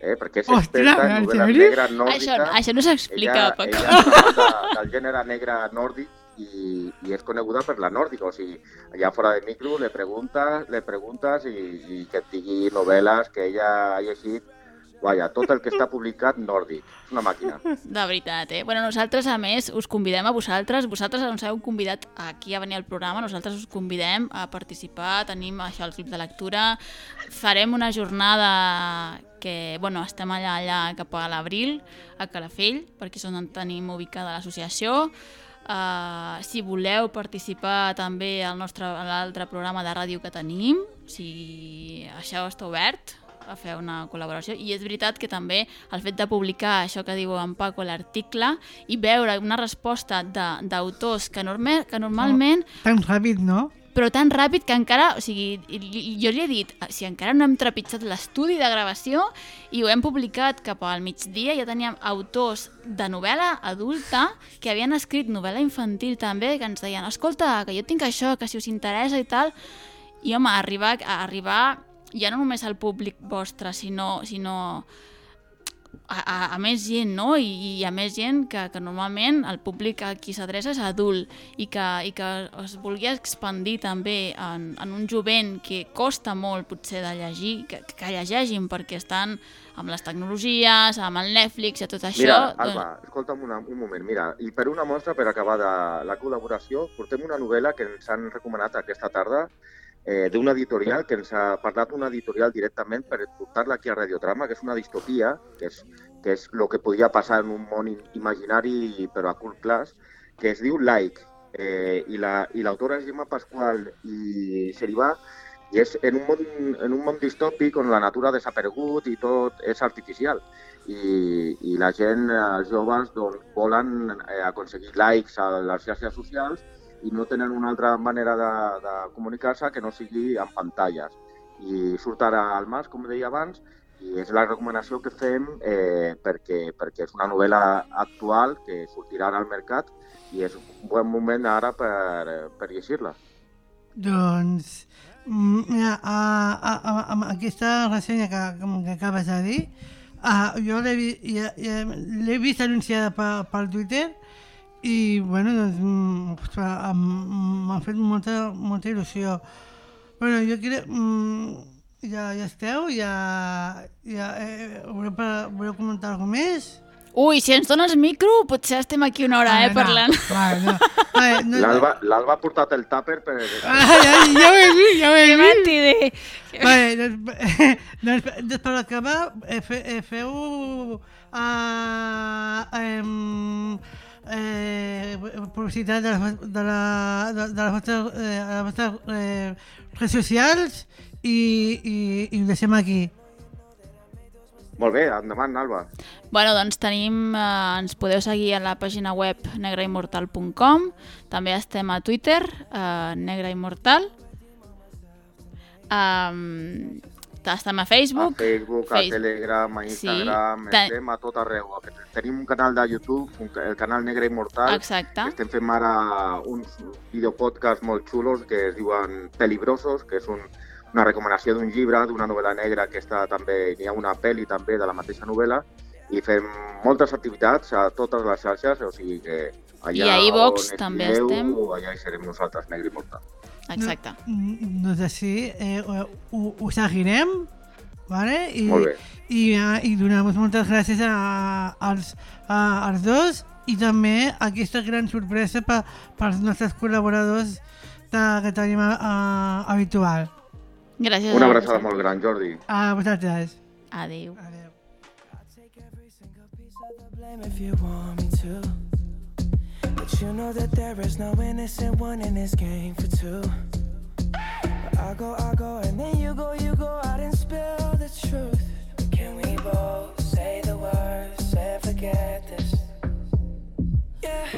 eh, perquè és Ostres, experta en en novel·la negra nòrdica. Això, això no s'explica, ella, Paco. ella de, del gènere negre nòrdic i, i és coneguda per la nòrdica, o sigui, allà fora de micro le preguntes, le preguntes i, i que et digui novel·les que ella ha llegit, vaja, tot el que està publicat nòrdic, és una màquina. De veritat, eh? Bueno, nosaltres, a més, us convidem a vosaltres. Vosaltres ens heu convidat aquí a venir al programa. Nosaltres us convidem a participar. Tenim això, el club de lectura. Farem una jornada que, bueno, estem allà, allà cap a l'abril, a Calafell, perquè és on tenim ubicada l'associació. Uh, si voleu participar també al nostre a l'altre programa de ràdio que tenim, si això està obert a fer una col·laboració i és veritat que també el fet de publicar això que diu en Paco l'article i veure una resposta d'autors que, que normalment Tan ràpid, no? Però tan ràpid que encara, o sigui, jo li he dit, si encara no hem trepitjat l'estudi de gravació i ho hem publicat cap al migdia, ja teníem autors de novel·la adulta que havien escrit novel·la infantil també, que ens deien, escolta, que jo tinc això, que si us interessa i tal, i home, arribar, arribar ja no només al públic vostre, sinó, sinó a, a, a més gent, no? I, i a més gent que, que normalment el públic a qui s'adreça és adult i que, i que es vulgui expandir també en, en un jovent que costa molt potser de llegir, que, que llegeixin perquè estan amb les tecnologies, amb el Netflix i tot això. Mira, doncs- Alba, escolta'm una, un moment, mira, i per una mostra, per acabar de la col·laboració, portem una novel·la que ens han recomanat aquesta tarda eh, d'una editorial que ens ha parlat una editorial directament per portar-la aquí a Radiotrama, que és una distopia, que és, que és el que podria passar en un món i- imaginari però a curt plaç, que es diu Like, eh, i la- i l'autora la, és Gemma Pasqual i Seribà, i és en un, món, en un món distòpic on la natura ha desaparegut i tot és artificial. I, i la gent, els joves, doncs, volen eh, aconseguir likes a les xarxes socials i no tenen una altra manera de, de comunicar-se que no sigui amb pantalles. I surt ara al mas, com deia abans, i és la recomanació que fem eh, perquè, perquè és una novel·la actual que sortirà ara al mercat i és un bon moment ara per, per llegir-la. Doncs, mm, mira, a, a, a, amb aquesta ressenya que, que, acabes de dir, uh, jo l'he vist anunciada per Twitter i, bueno, doncs, mm, ostres, em- m'ha fet molta, molta il·lusió. Bueno, jo crec... Mm, ja, ja esteu? Ja, ja, eh, voleu, voleu comentar alguna més? Ui, si ens dones micro, potser estem aquí una hora, eh, no, parlant. No. Vale, no, L'Alba l'Alba ha portat el tàper per... Ah, ja, ja ho he vist, ja ho he Que vist. mentider. Vale, doncs, doncs, doncs per acabar, eh, fe, eh, feu uh, um, eh, publicitat de les, de la, de, de les vostres, eh, de les vostres eh, redes socials i, i, i ho deixem aquí. Molt bé, endavant, Alba. Bueno, doncs tenim, eh, ens podeu seguir a la pàgina web negraimmortal.com, també estem a Twitter, eh, negraimmortal, um, estem a Facebook, A Facebook, a Telegram, a Instagram, Sí, estem a tot arreu. Tenim un canal de YouTube, un el canal Negre Immortal, Exacte. que estem fent ara uns videopodcasts molt xulos que es diuen Pelibrosos, que és un, una recomanació d'un llibre, d'una novel·la negra que està també, n'hi ha una pel·li també de la mateixa novel·la, i fem moltes activitats a totes les xarxes, o sigui que allà I a iVox on també estigueu, estem. Allà hi serem nosaltres, Negre Immortal. Exacte. Mm, Doncs així eh, ho, ho, seguirem, vale? I, Molt bé. i, eh, i donem moltes gràcies a, als, a, als dos i també aquesta gran sorpresa per, pels nostres col·laboradors de, que tenim a, a, habitual. Gràcies Una a abraçada molt gran, Jordi. A vosaltres. Adéu. blame if you want me. But you know that there is no innocent one in this game for two. I go, I go, and then you go, you go out and spill the truth. Can we both say the words and forget this. Yeah.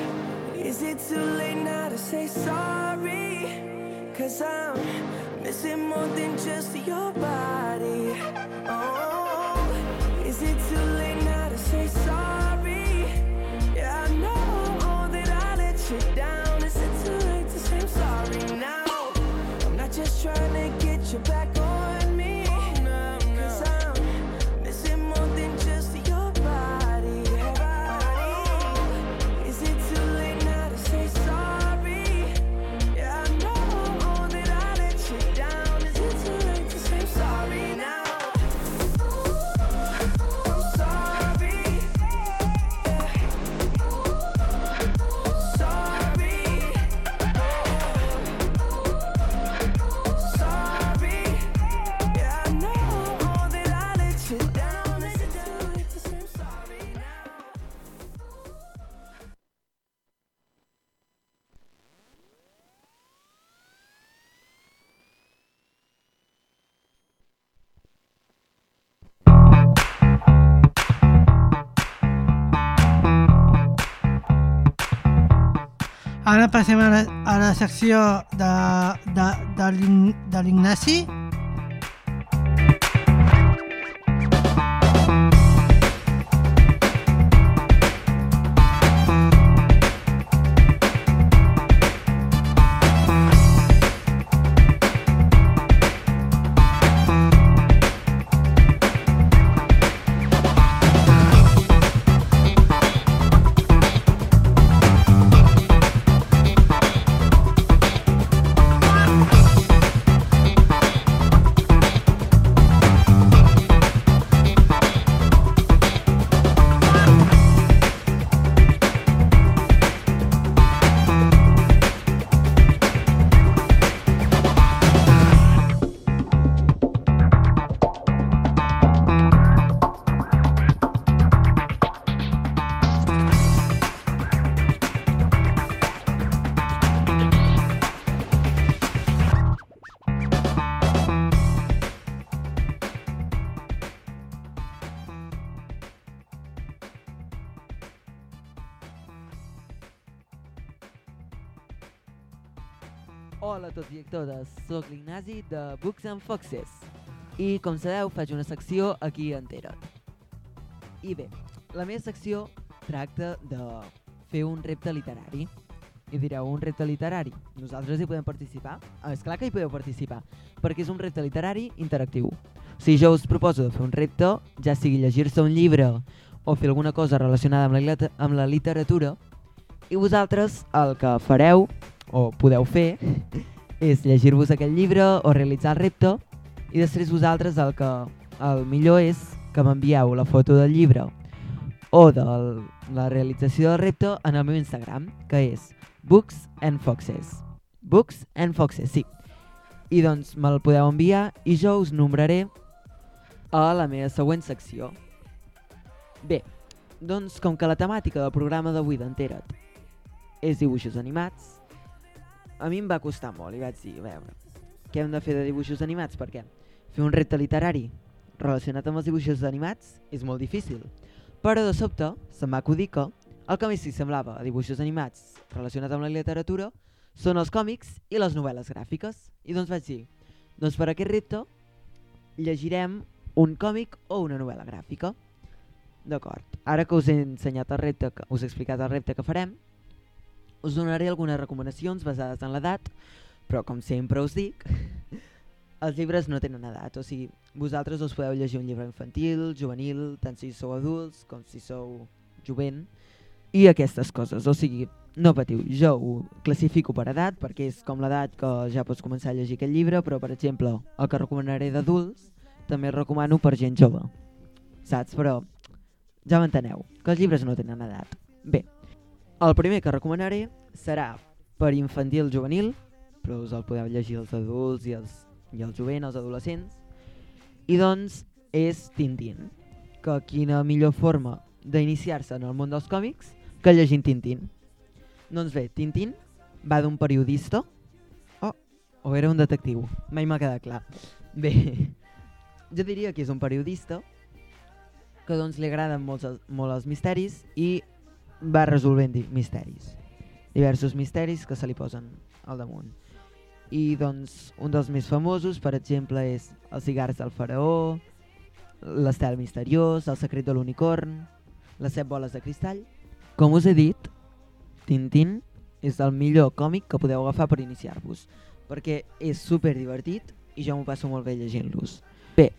Is it too late now to say sorry? Cause I'm missing more than just your body. Oh, is it too late now to say sorry? try Ara passem a la, a la secció de, de, de, l'Ign- de l'Ignasi. Totes, sóc l'Ignasi de Books and Foxes i com sabeu faig una secció aquí a Entera't. I bé, la meva secció tracta de fer un repte literari. I direu, un repte literari? Nosaltres hi podem participar? Ah, és clar que hi podeu participar, perquè és un repte literari interactiu. Si jo us proposo de fer un repte, ja sigui llegir-se un llibre o fer alguna cosa relacionada amb la, amb la literatura, i vosaltres el que fareu, o podeu fer, és llegir-vos aquell llibre o realitzar el repte, i després vosaltres el que el millor és que m'envieu la foto del llibre o de la realització del repte en el meu Instagram, que és Books and Foxes. Books and Foxes, sí. I doncs me'l podeu enviar i jo us nombraré a la meva següent secció. Bé, doncs com que la temàtica del programa d'avui d'Entera't és dibuixos animats, a mi em va costar molt i vaig dir, a veure, què hem de fer de dibuixos animats? Perquè fer un repte literari relacionat amb els dibuixos animats és molt difícil. Però de sobte se'm va acudir que el que més s'hi semblava a dibuixos animats relacionat amb la literatura són els còmics i les novel·les gràfiques. I doncs vaig dir, doncs per aquest repte llegirem un còmic o una novel·la gràfica. D'acord. Ara que us he ensenyat el repte, que, us he explicat el repte que farem, us donaré algunes recomanacions basades en l'edat, però com sempre us dic, els llibres no tenen edat, o sigui, vosaltres us podeu llegir un llibre infantil, juvenil, tant si sou adults com si sou jovent, i aquestes coses, o sigui, no patiu, jo ho classifico per edat, perquè és com l'edat que ja pots començar a llegir aquest llibre, però per exemple, el que recomanaré d'adults, també recomano per gent jove, saps? Però ja m'enteneu, que els llibres no tenen edat. Bé, el primer que recomanaré serà per infantil juvenil, però us el podeu llegir els adults i els, i els jovent, els adolescents, i doncs és Tintín, que quina millor forma d'iniciar-se en el món dels còmics que llegint Tintín. Doncs bé, Tintín va d'un periodista, oh, o era un detectiu, mai m'ha quedat clar. Bé, jo diria que és un periodista que doncs li agraden molt, els- molt els misteris i va resolvent misteris. Diversos misteris que se li posen al damunt. I doncs un dels més famosos, per exemple, és Els cigars del faraó, L'estel misteriós, El secret de l'unicorn, Les set boles de cristall. Com us he dit, Tintín és el millor còmic que podeu agafar per iniciar-vos, perquè és super divertit i jo m'ho passo molt bé llegint-los. Bé,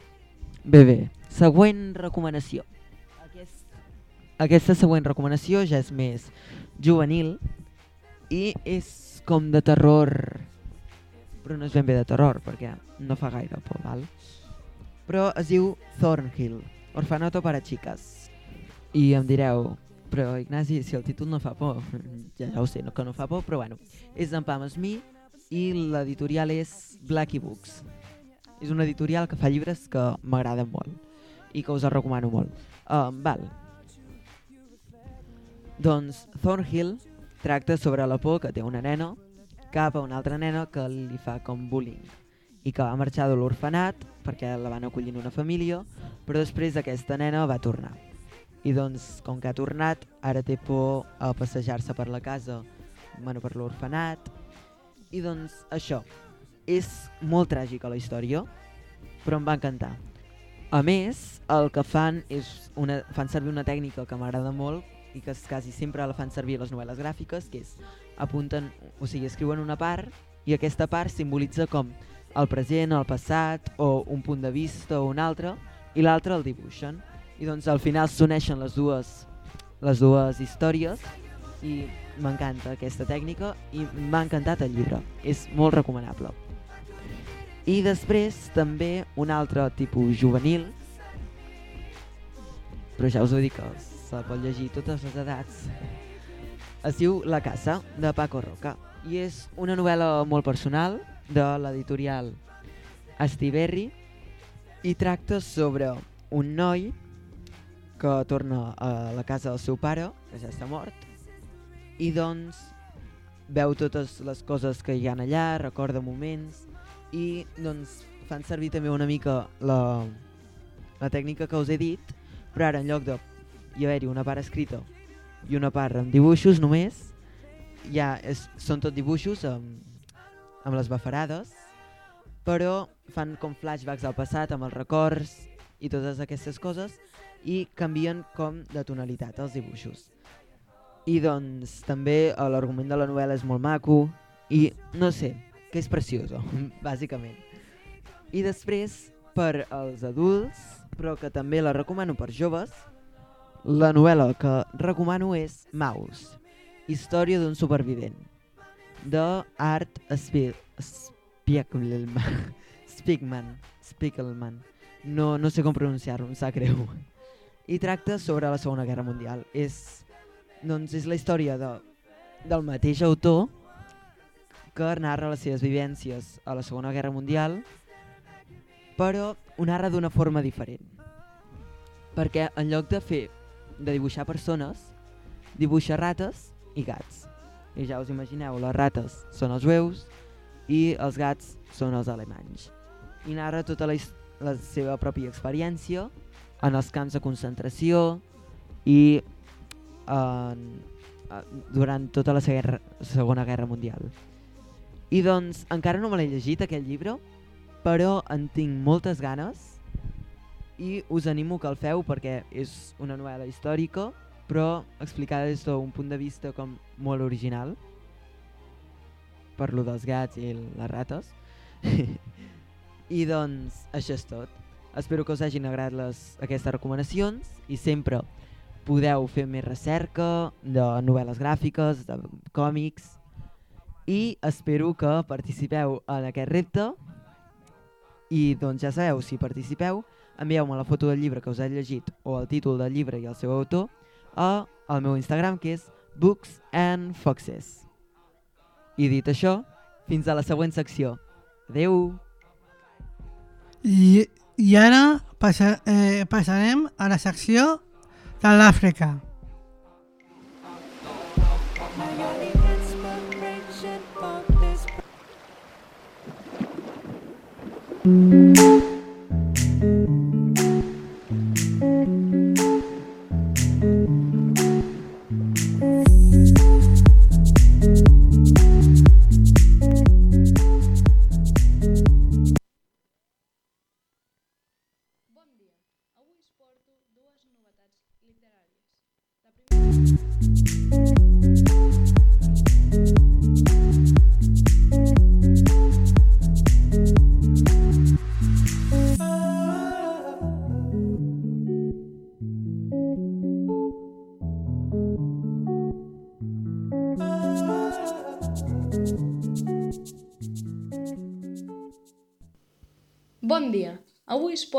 bé, bé. Següent recomanació. Aquest... Aquesta següent recomanació ja és més juvenil i és com de terror, però no és ben bé de terror perquè no fa gaire por, val? Però es diu Thornhill, orfanato para chicas. I em direu, però Ignasi, si el títol no fa por, ja, ja ho sé, no, que no fa por, però bueno, és d'en Pam Smith i l'editorial és Blacky Books. És una editorial que fa llibres que m'agraden molt i que us els recomano molt. Um, val. Doncs Thornhill tracta sobre la por que té una nena cap a una altra nena que li fa com bullying i que va marxar de l'orfenat perquè la van acollir en una família, però després aquesta nena va tornar. I doncs, com que ha tornat, ara té por a passejar-se per la casa, bueno, per l'orfenat, i doncs això, és molt tràgica la història, però em va encantar. A més, el que fan és una, fan servir una tècnica que m'agrada molt i que quasi sempre la fan servir les novel·les gràfiques, que és apunten, o sigui, escriuen una part i aquesta part simbolitza com el present, el passat o un punt de vista o un altre i l'altre el dibuixen. I doncs al final s'uneixen les dues les dues històries i m'encanta aquesta tècnica i m'ha encantat el llibre. És molt recomanable. I després també un altre tipus juvenil, però ja us ho dic que se pot llegir totes les edats. Es diu La casa, de Paco Roca, i és una novel·la molt personal de l'editorial Estiberri i tracta sobre un noi que torna a la casa del seu pare, que ja està mort, i doncs veu totes les coses que hi han allà, recorda moments i doncs fan servir també una mica la, la tècnica que us he dit, però ara en lloc de hi haver-hi una part escrita i una part amb dibuixos només, ja és, són tot dibuixos amb, amb les bafarades, però fan com flashbacks al passat amb els records i totes aquestes coses i canvien com de tonalitat els dibuixos. I doncs també eh, l'argument de la novel·la és molt maco i no sé, que és precioso, bàsicament. I després, per als adults, però que també la recomano per joves, la novel·la que recomano és Maus, història d'un supervivent, de Art Spiegelman. Spiegelman. Spiegelman. No, no sé com pronunciar-ho, em sap greu. I tracta sobre la Segona Guerra Mundial. És, doncs, és la història de, del mateix autor que narra les seves vivències a la Segona Guerra Mundial, però ho narra d'una forma diferent. Perquè en lloc de fer de dibuixar persones, dibuixa rates i gats. I ja us imagineu, les rates són els jueus i els gats són els alemanys. I narra tota la, la seva pròpia experiència en els camps de concentració i en, eh, durant tota la Segona, Segona Guerra Mundial. I doncs encara no me l'he llegit aquest llibre, però en tinc moltes ganes i us animo que el feu perquè és una novel·la històrica però explicada des d'un punt de vista com molt original per lo dels gats i les rates. I doncs això és tot. Espero que us hagin agradat les, aquestes recomanacions i sempre podeu fer més recerca de novel·les gràfiques, de còmics i espero que participeu en aquest repte i doncs ja sabeu, si participeu envieu-me la foto del llibre que us he llegit o el títol del llibre i el seu autor a al meu Instagram que és Books and Foxes. I dit això, fins a la següent secció. Adeu! I, i ara passa, eh, passarem a la secció de l'Àfrica. Bon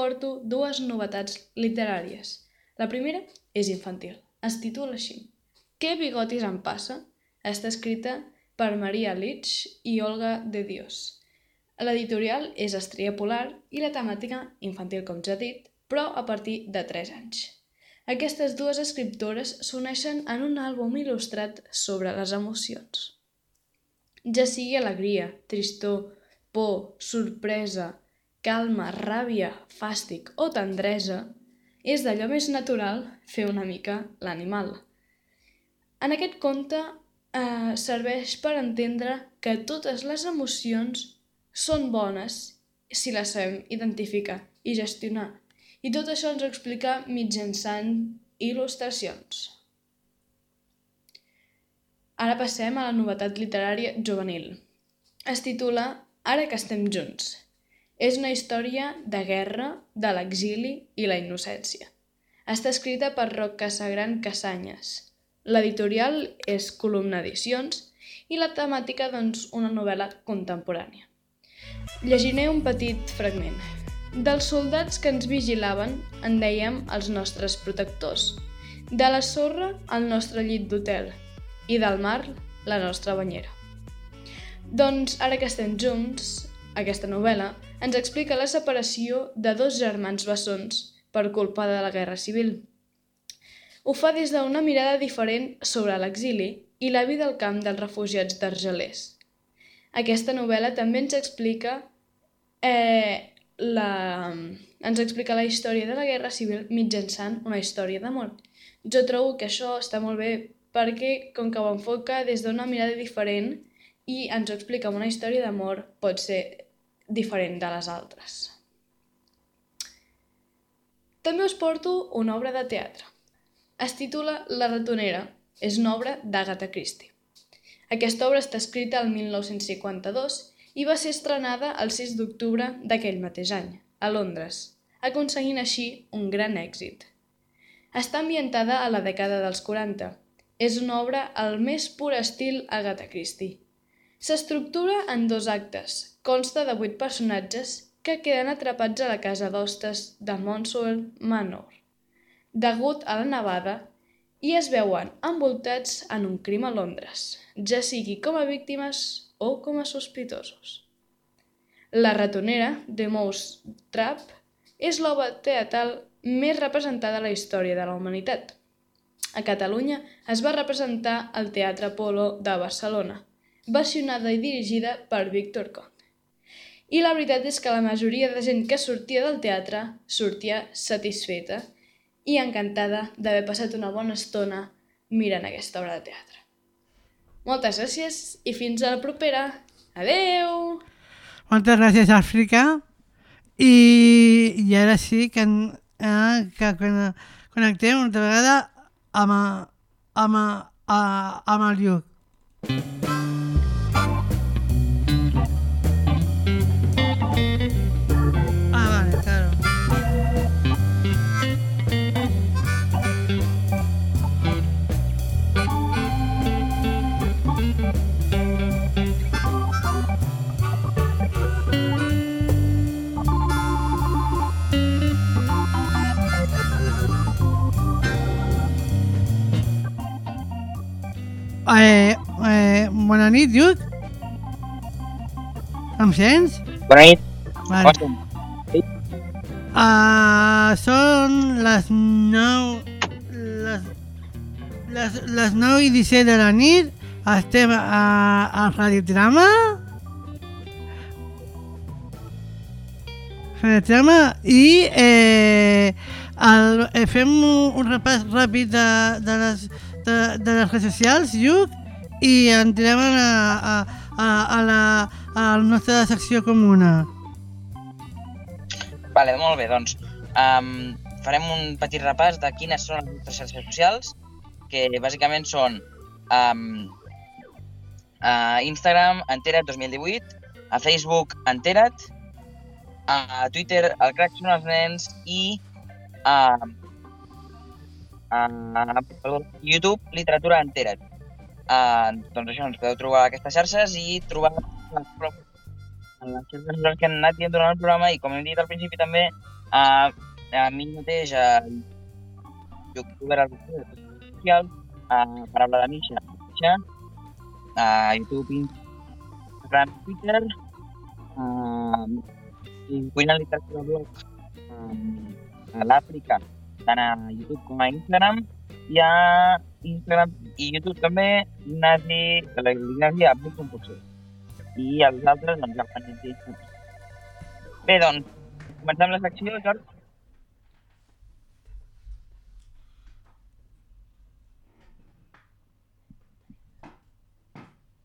porto dues novetats literàries. La primera és infantil. Es titula així. Què bigotis em passa? Està escrita per Maria Litsch i Olga de Dios. L'editorial és Estrella Polar i la temàtica infantil, com ja dit, però a partir de 3 anys. Aquestes dues escriptores s'uneixen en un àlbum il·lustrat sobre les emocions. Ja sigui alegria, tristor, por, sorpresa, calma, ràbia, fàstic o tendresa, és d'allò més natural fer una mica l'animal. En aquest conte eh, serveix per entendre que totes les emocions són bones si les sabem identificar i gestionar. I tot això ens ho explica mitjançant il·lustracions. Ara passem a la novetat literària juvenil. Es titula Ara que estem junts. És una història de guerra, de l'exili i la innocència. Està escrita per Roc Casagran Casanyes. L'editorial és Columna Edicions i la temàtica, doncs, una novel·la contemporània. Llegiré un petit fragment. Dels soldats que ens vigilaven en dèiem els nostres protectors. De la sorra, el nostre llit d'hotel. I del mar, la nostra banyera. Doncs, ara que estem junts, aquesta novel·la ens explica la separació de dos germans bessons per culpa de la Guerra Civil. Ho fa des d'una mirada diferent sobre l'exili i la vida al camp dels refugiats d'Argelers. Aquesta novel·la també ens explica eh, la... ens explica la història de la Guerra Civil mitjançant una història d'amor. Jo trobo que això està molt bé perquè, com que ho enfoca des d'una mirada diferent i ens ho explica una història d'amor, pot ser diferent de les altres. També us porto una obra de teatre. Es titula La ratonera. És una obra d'Agatha Christie. Aquesta obra està escrita el 1952 i va ser estrenada el 6 d'octubre d'aquell mateix any, a Londres, aconseguint així un gran èxit. Està ambientada a la dècada dels 40. És una obra al més pur estil Agatha Christie. S'estructura en dos actes, consta de vuit personatges que queden atrapats a la casa d'hostes de Monswell Manor, degut a la nevada, i es veuen envoltats en un crim a Londres, ja sigui com a víctimes o com a sospitosos. La ratonera, de Mouse Trap, és l'obra teatral més representada a la història de la humanitat. A Catalunya es va representar al Teatre Polo de Barcelona, versionada i dirigida per Víctor Con. I la veritat és que la majoria de gent que sortia del teatre sortia satisfeta i encantada d'haver passat una bona estona mirant aquesta obra de teatre. Moltes gràcies i fins a la propera. Adeu! Moltes gràcies, Àfrica. I, i ara sí que, eh, que con- connectem una altra vegada amb, amb, a- amb el Lluc. Ah, Eh, eh, bona nit, Lluc. Em sents? Bona nit. Vale. Com Uh, són les 9 les, les, les 9 i 17 de la nit estem a, a Radiotrama Radiotrama i eh, el, eh, fem un, un repàs ràpid de, de, les, de, de les redes socials Lluc i entrem a a, a, a la, a la nostra secció comuna. Vale, molt bé, doncs um, farem un petit repàs de quines són les nostres xarxes socials, que bàsicament són um, a Instagram, Entera't 2018, a Facebook, Entera't, a Twitter, el crack són els nens i a, a, perdó, YouTube, literatura Entera't. Uh, doncs això, ens podeu trobar a aquestes xarxes i trobar les xarxes que han anat dient durant el programa i com hem dit al principi també, a, a mi mateix, a a les xarxes socials, a Paraula de Misha, a YouTube, Instagram, Twitter, a, i Cuina Literatura Blog, a, a l'Àfrica, tant a YouTube com a Instagram, i a Instagram i YouTube també, Ignasi, l'Ignasi a Blog com potser. I els altres, doncs, ja fan ells. Bé, doncs, comencem la secció, Jordi.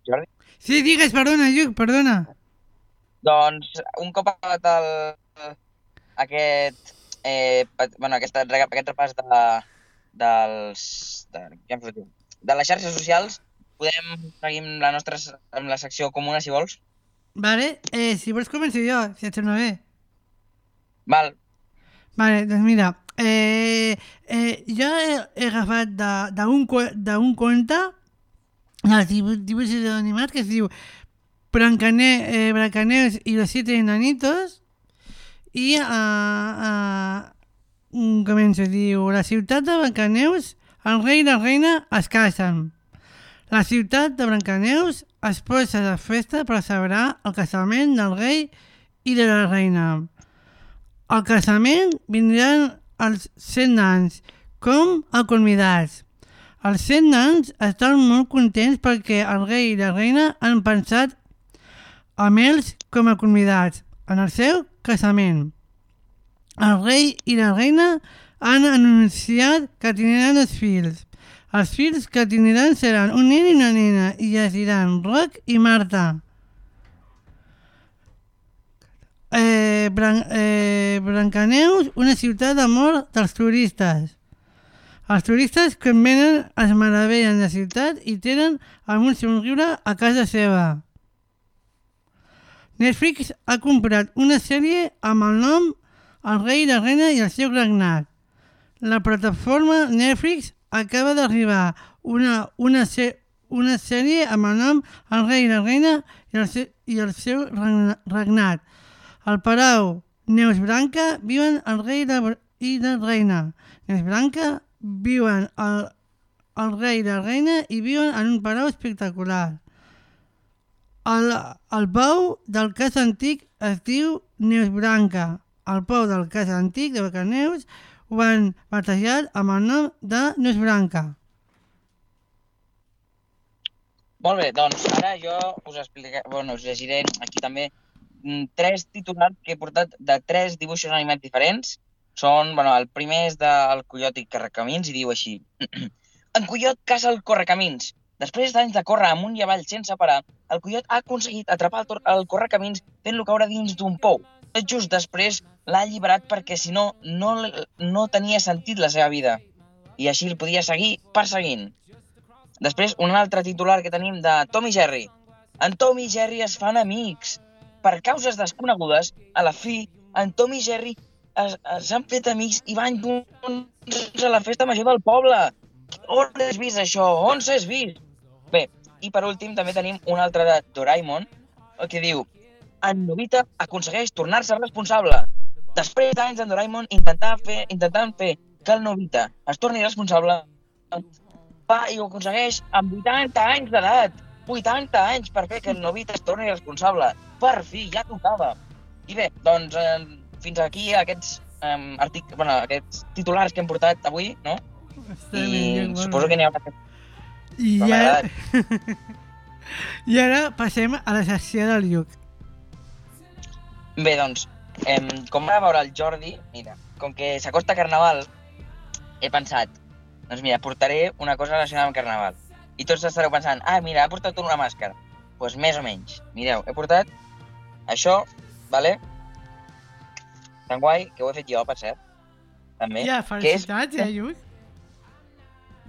Jordi? Sí, digues, perdona, Lluc, perdona. Doncs, un cop acabat el, aquest, eh, bueno, aquesta, aquest repàs de, dels, de, ja em foto, de les xarxes socials, podem seguir amb la nostra amb la secció comuna, si vols. Vale, eh, si vols començo jo, si et sembla bé. Val. Vale, doncs mira, eh, eh, jo he, he agafat d'un co- d'un conte dels dibu- dibuixos animats que es diu Brancane, eh, Brancaneus y los siete enanitos i eh, eh, mm, començo, diu la ciutat de Brancaneus, el rei i la reina es casen. La ciutat de Brancaneus es posa de festa per celebrar el casament del rei i de la reina. Al casament vindran els 100 nans, com a convidats. Els 100 nans estan molt contents perquè el rei i la reina han pensat amb ells com a convidats en el seu casament. El rei i la reina han anunciat que tindran dos fills. Els fills que tindran seran un nen i una nena i es diran Roc i Marta. Eh, Bran eh, Brancaneus, una ciutat d'amor dels turistes. Els turistes que venen es meravellen la ciutat i tenen algun somriure a casa seva. Netflix ha comprat una sèrie amb el nom El rei la reina i el seu regnat. La plataforma Netflix acaba d'arribar una, una, una sèrie amb el nom El rei la reina i el, seu, i el seu regna- regnat. Al Palau Neus Branca viuen el rei la, i la reina. Neus Branca viuen el, el rei i la reina i viuen en un palau espectacular. El, el pou del cas antic es diu Neus Branca. El pou del cas antic de Bacaneus ho han batejat amb el nom de Neus Branca. Molt bé, doncs ara jo us explicaré, bueno, us llegiré aquí també mm, tres titulars que he portat de tres dibuixos animats diferents. Són, bueno, el primer és del Coiot i Carrecamins i diu així. en Coiot caça el Correcamins. Després d'anys de córrer amunt i avall sense parar, el Coiot ha aconseguit atrapar el, el Correcamins fent-lo caure dins d'un pou. Tot just després l'ha alliberat perquè si no, no, no tenia sentit la seva vida. I així el podia seguir perseguint. Després, un altre titular que tenim de Tom i Jerry. En Tom i Jerry es fan amics. Per causes desconegudes, a la fi, en Tom i Jerry s'han fet amics i van junts a la festa major del poble. On has vist això? On s'has vist? Bé, i per últim també tenim un altre de Doraemon, el que diu en Novita aconsegueix tornar-se responsable. Després d'anys en Doraemon intentar fer, intentant fer que el Novita es torni responsable, va i ho aconsegueix amb 80 anys d'edat. 80 anys per fer que el Novita es torni responsable. Per fi, ja tocava. I bé, doncs eh, fins aquí aquests, eh, artic... bueno, aquests titulars que hem portat avui, no? Està I suposo bé. que n'hi haurà. I m'ha ara, I ara passem a la secció del Lluc. Bé, doncs, em, com va veure el Jordi, mira, com que s'acosta Carnaval, he pensat, doncs mira, portaré una cosa relacionada amb Carnaval. I tots estareu pensant, ah, mira, ha portat una màscara. Doncs pues més o menys. Mireu, he portat això, vale? Tan guai, que ho he fet jo, per cert. També. Ja, que és, felicitats, eh, Lluc?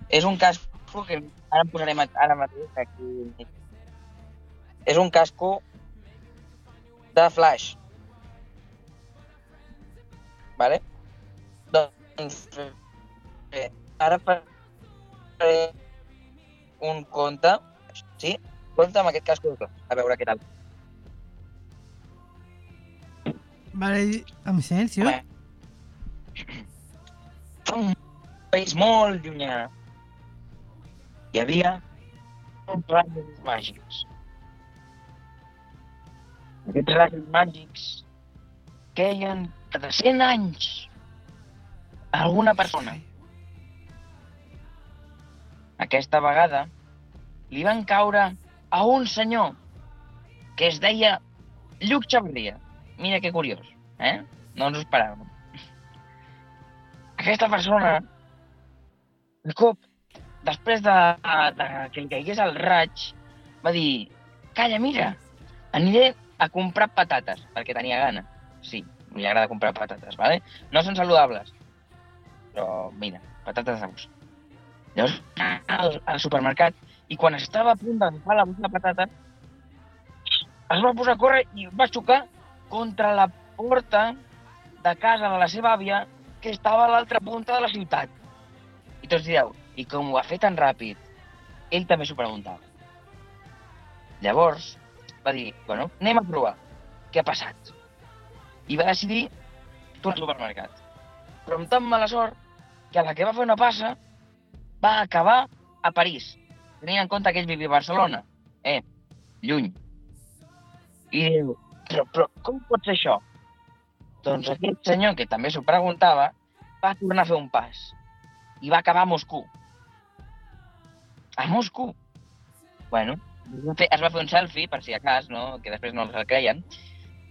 és un casco que ara em posarem ara mateix aquí. És un casco de flash. Vale? Doncs, bé, ara faré un compte, sí? Compte amb aquest casco de flash, a veure què tal. Vale, en silenci. Home, un país molt llunyà hi havia uns rajos màgics. Aquests rajos màgics queien cada 100 anys a alguna persona. Aquesta vegada li van caure a un senyor que es deia Lluc Xavarria. Mira que curiós, eh? No ens ho esperàvem. Aquesta persona, de cop, després de, de que li caigués el raig, va dir, calla, mira, aniré a comprar patates, perquè tenia gana. Sí, li agrada comprar patates, ¿vale? No són saludables, però mira, patates d'aus. Llavors, al, al supermercat, i quan estava a punt d'agafar la bossa de patates, es va posar a córrer i va xocar contra la porta de casa de la seva àvia que estava a l'altra punta de la ciutat. I tots direu, i com ho va fer tan ràpid? Ell també s'ho preguntava. Llavors, va dir, bueno, anem a provar què ha passat. I va decidir tornar al supermercat. Però amb tan mala sort que a la que va fer una passa va acabar a París, tenint en compte que ell vivia a Barcelona. Eh, lluny. I diu, però, però com pot ser això? Doncs aquest senyor, que també s'ho preguntava, va tornar a fer un pas i va acabar a Moscou. A Moscou. Bueno, es va fer, un selfie, per si a cas, no? que després no se'l creien,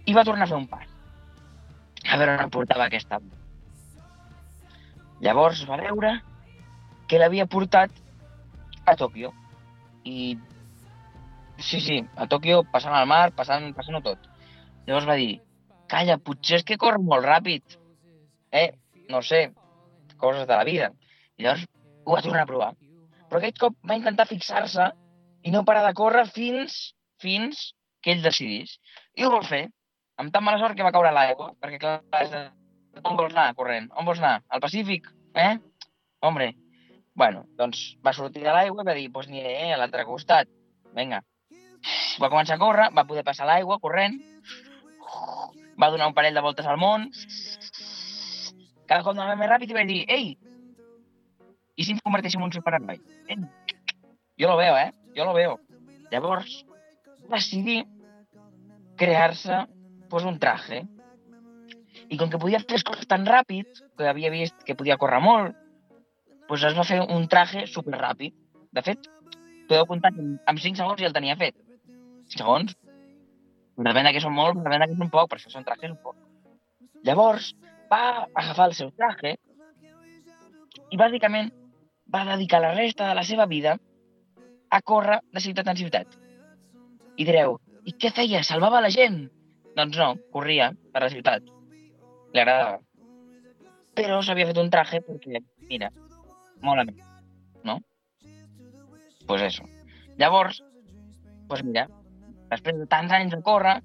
i va tornar a fer un pas. A veure on portava aquesta. Llavors va veure que l'havia portat a Tòquio. I sí, sí, a Tòquio passant al mar, passant, passant tot. Llavors va dir, calla, potser és que corre molt ràpid. Eh, no sé, coses de la vida. I llavors ho va tornar a provar. Però aquest cop va intentar fixar-se i no parar de córrer fins, fins que ell decidís. I ho va fer, amb tan mala sort que va caure a l'aigua, perquè clar, és de... on vols anar corrent? On vols anar? Al Pacífic? Eh? Hombre. Bueno, doncs va sortir de l'aigua i va dir, doncs pues aniré a l'altre costat. Vinga. Va començar a córrer, va poder passar l'aigua corrent, va donar un parell de voltes al món, cada cop anava més ràpid i va dir, ei, i si ens converteixem en un superheroi? Eh? Jo lo veo, eh? Jo lo veo. Llavors, va decidir crear-se pues, un traje. I com que podia fer les coses tan ràpid, que havia vist que podia córrer molt, pues es va fer un traje super ràpid. De fet, podeu comptar que en 5 segons ja el tenia fet. 5 segons. Depèn de que són molt, depèn de que són poc, per això són trajes un poc. Llavors, va agafar el seu traje i bàsicament va dedicar la resta de la seva vida a córrer de ciutat en ciutat. I direu, i què feia? Salvava la gent? Doncs no, corria per la ciutat. Li agradava. Però s'havia fet un traje perquè, mira, mola més, no? Pues eso. Llavors, pues mira, després de tants anys de córrer,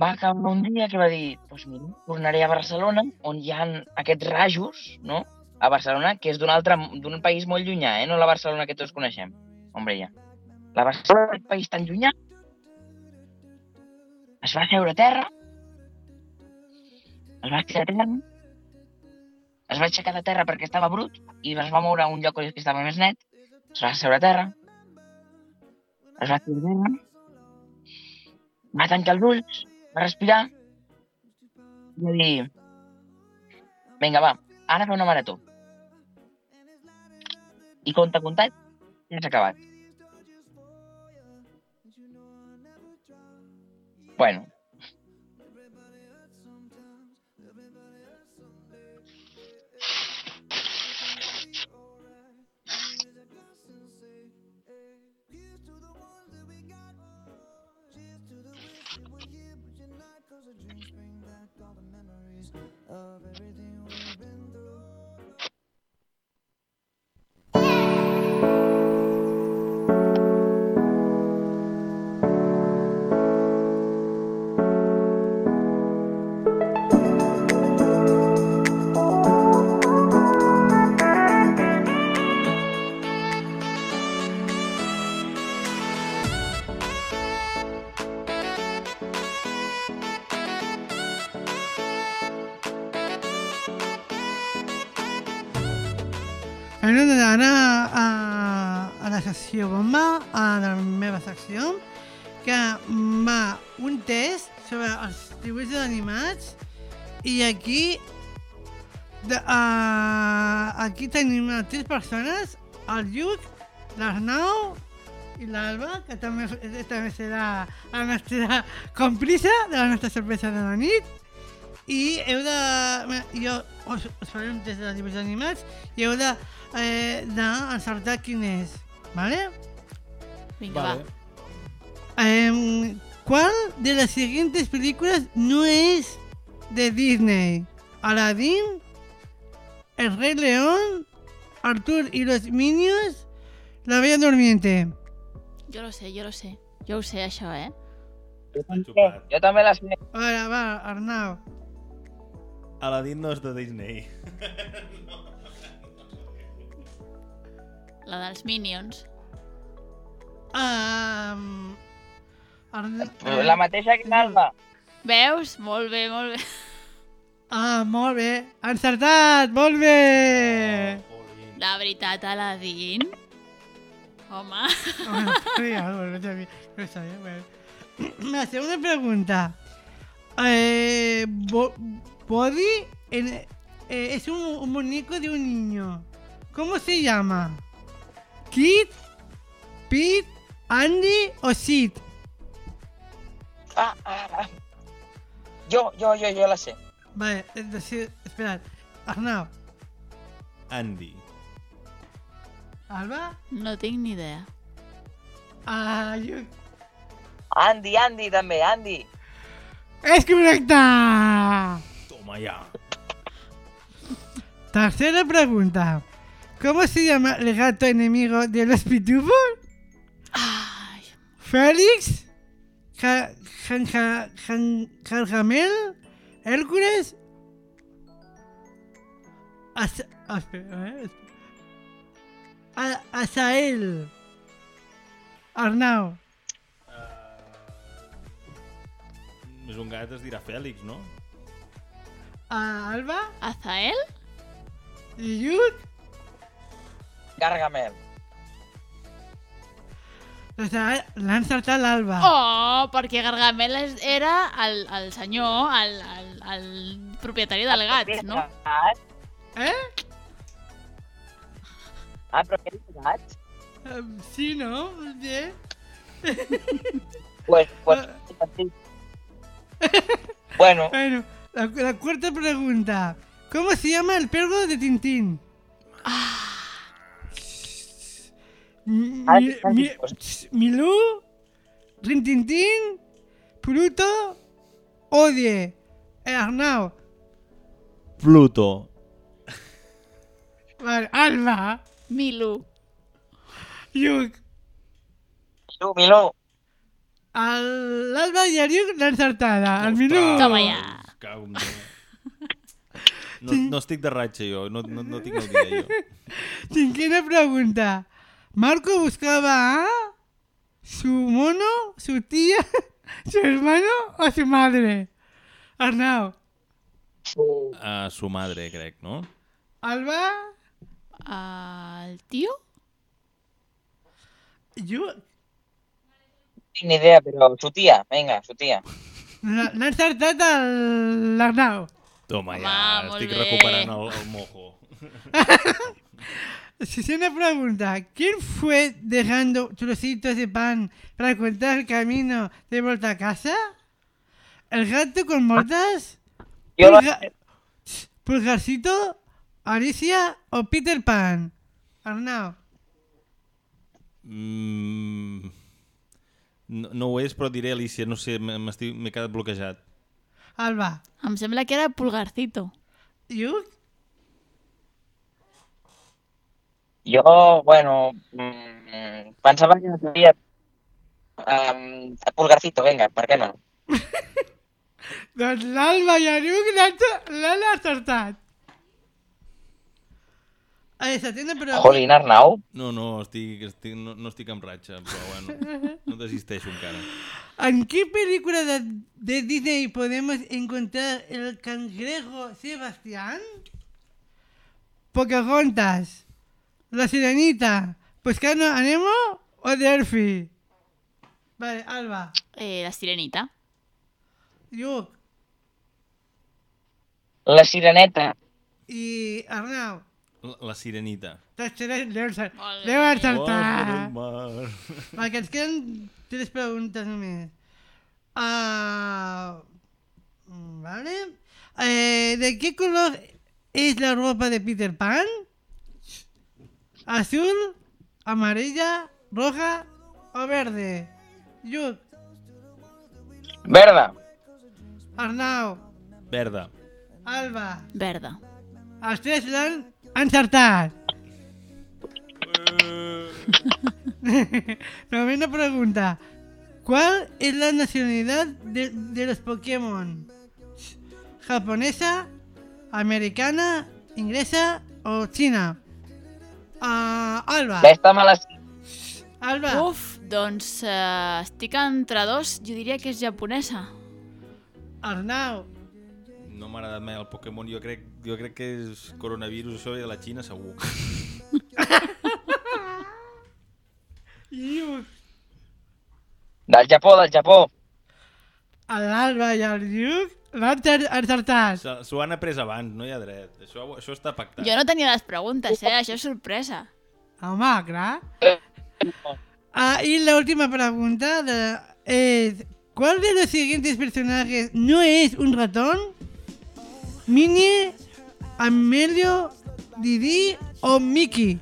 va acabar un dia que va dir, pues mira, tornaré a Barcelona, on hi ha aquests rajos, no? A Barcelona, que és d'un altre, d'un país molt llunyà, eh? No la Barcelona que tots coneixem. Hombre, ja. La Barcelona, aquest país tan llunyà, es va seure a terra, es va aixecar a terra, es va aixecar de terra perquè estava brut i es va moure a un lloc que estava més net, es va seure a terra, es va a terra, va tancar els ulls, va respirar i va dir vinga, va, ara fa una marató. I compte comptat, ja s'ha acabat. Bueno, Bueno, doncs ara a, a la secció bomba, a la meva secció, que va un test sobre els dibuixos animats i aquí de, uh, aquí tenim tres persones, el Lluc, l'Arnau i l'Alba, que també, també serà la nostra còmplice de la nostra sorpresa de la nit. I heu de... bé, Jo us, us faré un test de dibuixos animats i heu de eh, d'encertar quin és, vale? Vinga, Vale. Eh, ¿Cuál de las siguientes películas no es de Disney? Aladdin, El Rey León, Arthur y los Minions, La Bella Durmiente. Jo lo sé, jo lo sé. Jo ho sé, això, eh? Jo també la sé. Ara, va, Arnau. Aladdin no és de Disney. La dels Minions. Um. La mateixa que l'Alba. Veus? Molt bé, molt bé. Ah, molt bé. Encertat, molt bé. De veritat, Aladdin? Home. No no bueno. La segunda pregunta. Eh, En- eh, es un, un muñeco de un niño. ¿Cómo se llama? ¿Kid? ¿Pete? ¿Andy o Sid? Ah, ah, ah. Jo, jo, jo, jo la sé. Vale, entonces, esperad. Arnau, Andy. Alba, No tinc ni idea. ah, yo... Andy, Andy també, Andy. ¡Es correcta! Toma ya. Tercera pregunta. ¿Cómo se llama el gato enemigo de los pitufos? ¿Félix? ¿Hércules? As- Asael. Arnau. És un gat, es dirà Fèlix, no? A- Alba. Azael? I Lluc. Gargamel. Doncs ara l'ha encertat l'Alba. Oh, perquè Gargamel és- era el, el senyor, el, el, el propietari del gat, no? Eh? Ah, però què dius gat? Um, sí, no? Bé. Pues, pues, Bueno. Bueno, la, la cuarta pregunta. ¿Cómo se llama el perro de Tintín? Ah, mi- mi- Milú, Rintintín, Pluto, Odie, eh, Arnau. Pluto. Vale, Alba. Milú. Lluc. Milú, Milú. El- L'Alba i el Lluc l'han encertada. El Milú. Toma ja. Cago en. No, no estic de ratxa, jo. No, no, no tinc el dia, jo. Cinquena pregunta. Marco buscaba a su mono, su tía, su hermano o su madre. Arnau. A su madre, crec, no? Alba. Tio? Jo. Tinc ni idea, però su tia, vinga, su tia. L'ha l'ha encertat l'Arnau. Toma, ja, Home, estic bé. recuperant el, el mojo. Siguiente pregunta. ¿Quién fue dejando trocitos de pan para contar el camino de vuelta a casa? ¿El gato con mortas? Pulga- ¿Pulgarcito? ¿Alicia o Peter Pan? Arnau. Mm, no, no ho és, però diré Alicia. No sé, m'he quedat bloquejat. Alba. Em sembla que era Pulgarcito. Lluc? Jo, bueno, mm, pensava que no sabia... Um, Pulgarcito, vinga, per què no? Doncs l'Alba i el Lluc l'han- l'han acertat. A la setena pregunta. Jolín, Arnau. No, no, estic, estic, no, no estic amb ratxa, però bueno, no desisteixo encara. ¿En qué película de, de Disney podemos encontrar el cangrejo Sebastián? Pocahontas, La Sirenita. Pues que no, ¿anemo o Delphi? Vale, Alba. Eh, la sirenita. Lluc. La sireneta. I Arnau. La, la sirenita. Bé. encertar. Mar. Vale, que ens queden tres preguntes només. Ah, vale. Eh, ¿De qué color es la ropa de Peter Pan? ¿Azul, amarilla, roja o verde? Lluc, Verda. Arnau, Verda. Alba. Verda. Els tres l'han encertat. Novena pregunta. ¿Cuál es la nacionalidad de, de los Pokémon? ¿Japonesa, americana, inglesa o china? Ah, Alba. D'esta me la... Alba. Uf, doncs eh, estic entre dos. Jo diria que és japonesa. Arnau. No m'ha agradat mai el Pokémon. Jo crec, jo crec que és coronavirus, això i de la Xina segur. Del Japó, del Japó. L'Alba i el Lluc l'han encertat. Se- S'ho han après abans, no hi ha dret. Això, això està pactat. Jo no tenia les preguntes, eh? Això és sorpresa. Home, clar. Ah, y la última pregunta de- es, ¿cuál de los siguientes personajes no es un ratón? ¿Minnie, Amelio, Didi o Mickey?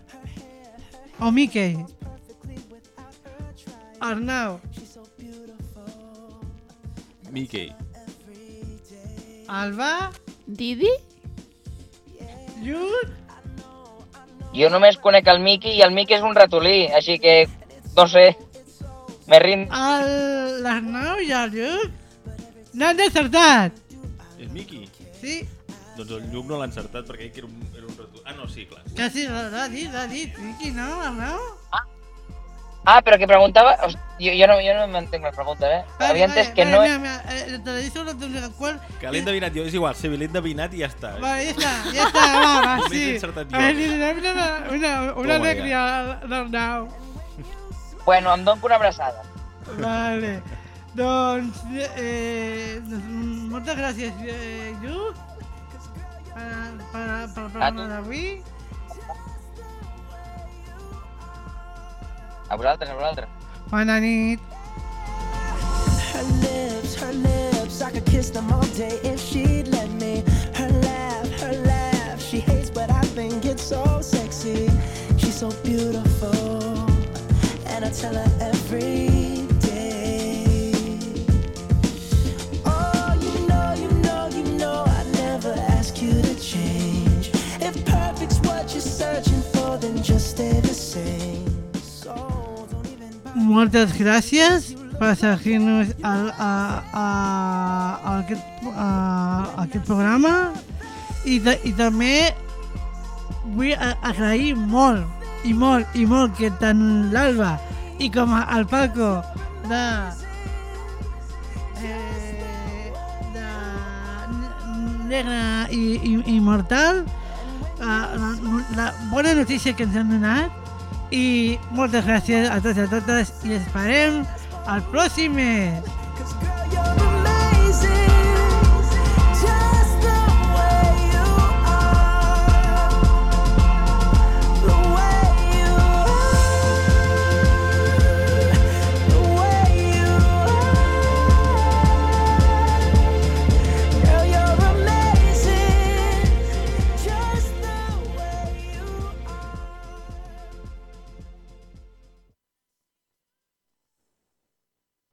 O Mickey. Arnau, Mickey. Alba, Didi? Lluc, Jo només conec el Mickey i el Mickey és un ratolí, així que, no sé, me rindo. el- l'Arnau i el Lluc n'han encertat. És Mickey? Sí, Doncs el Lluc no l'ha encertat perquè que era un, era un rató. Ah, no, sí, clar. casi l'ha dit, l'ha dit. Mickey, no, Arnau? Ah, però que preguntava... Jo, jo, no, jo no m'entenc la pregunta, eh? Havia entès que no... Mira, mira, eh, te la dic sobre el qual... Que l'he endevinat jo, és igual, sí, l'he endevinat i ja està. Vale, ja està, ja està, va, va, Només sí. he encertat jo. Una, una, una Toma ja. alegria al Arnau. Bueno, em dono una abraçada. Vale. Doncs, eh, doncs, moltes gràcies, eh, Lluc, per, per, per el programa d'avui. A vosaltres, a vosaltres. Bona nit. Her lips, her lips, I could kiss them all day if she'd let me. Her laugh, her laugh, she hates, but I think it's so sexy. She's so beautiful, and I tell her Moltes gràcies per seguir-nos al, a, a, a, a, a aquest programa. I, ta- i també vull agrair molt i molt i molt que tant l'Alba i com el Paco de eh, de Negre i, i, i Mortal la, la, la bona notícia que ens han donat i moltes gràcies a tots i a totes i esperem el pròxim mes.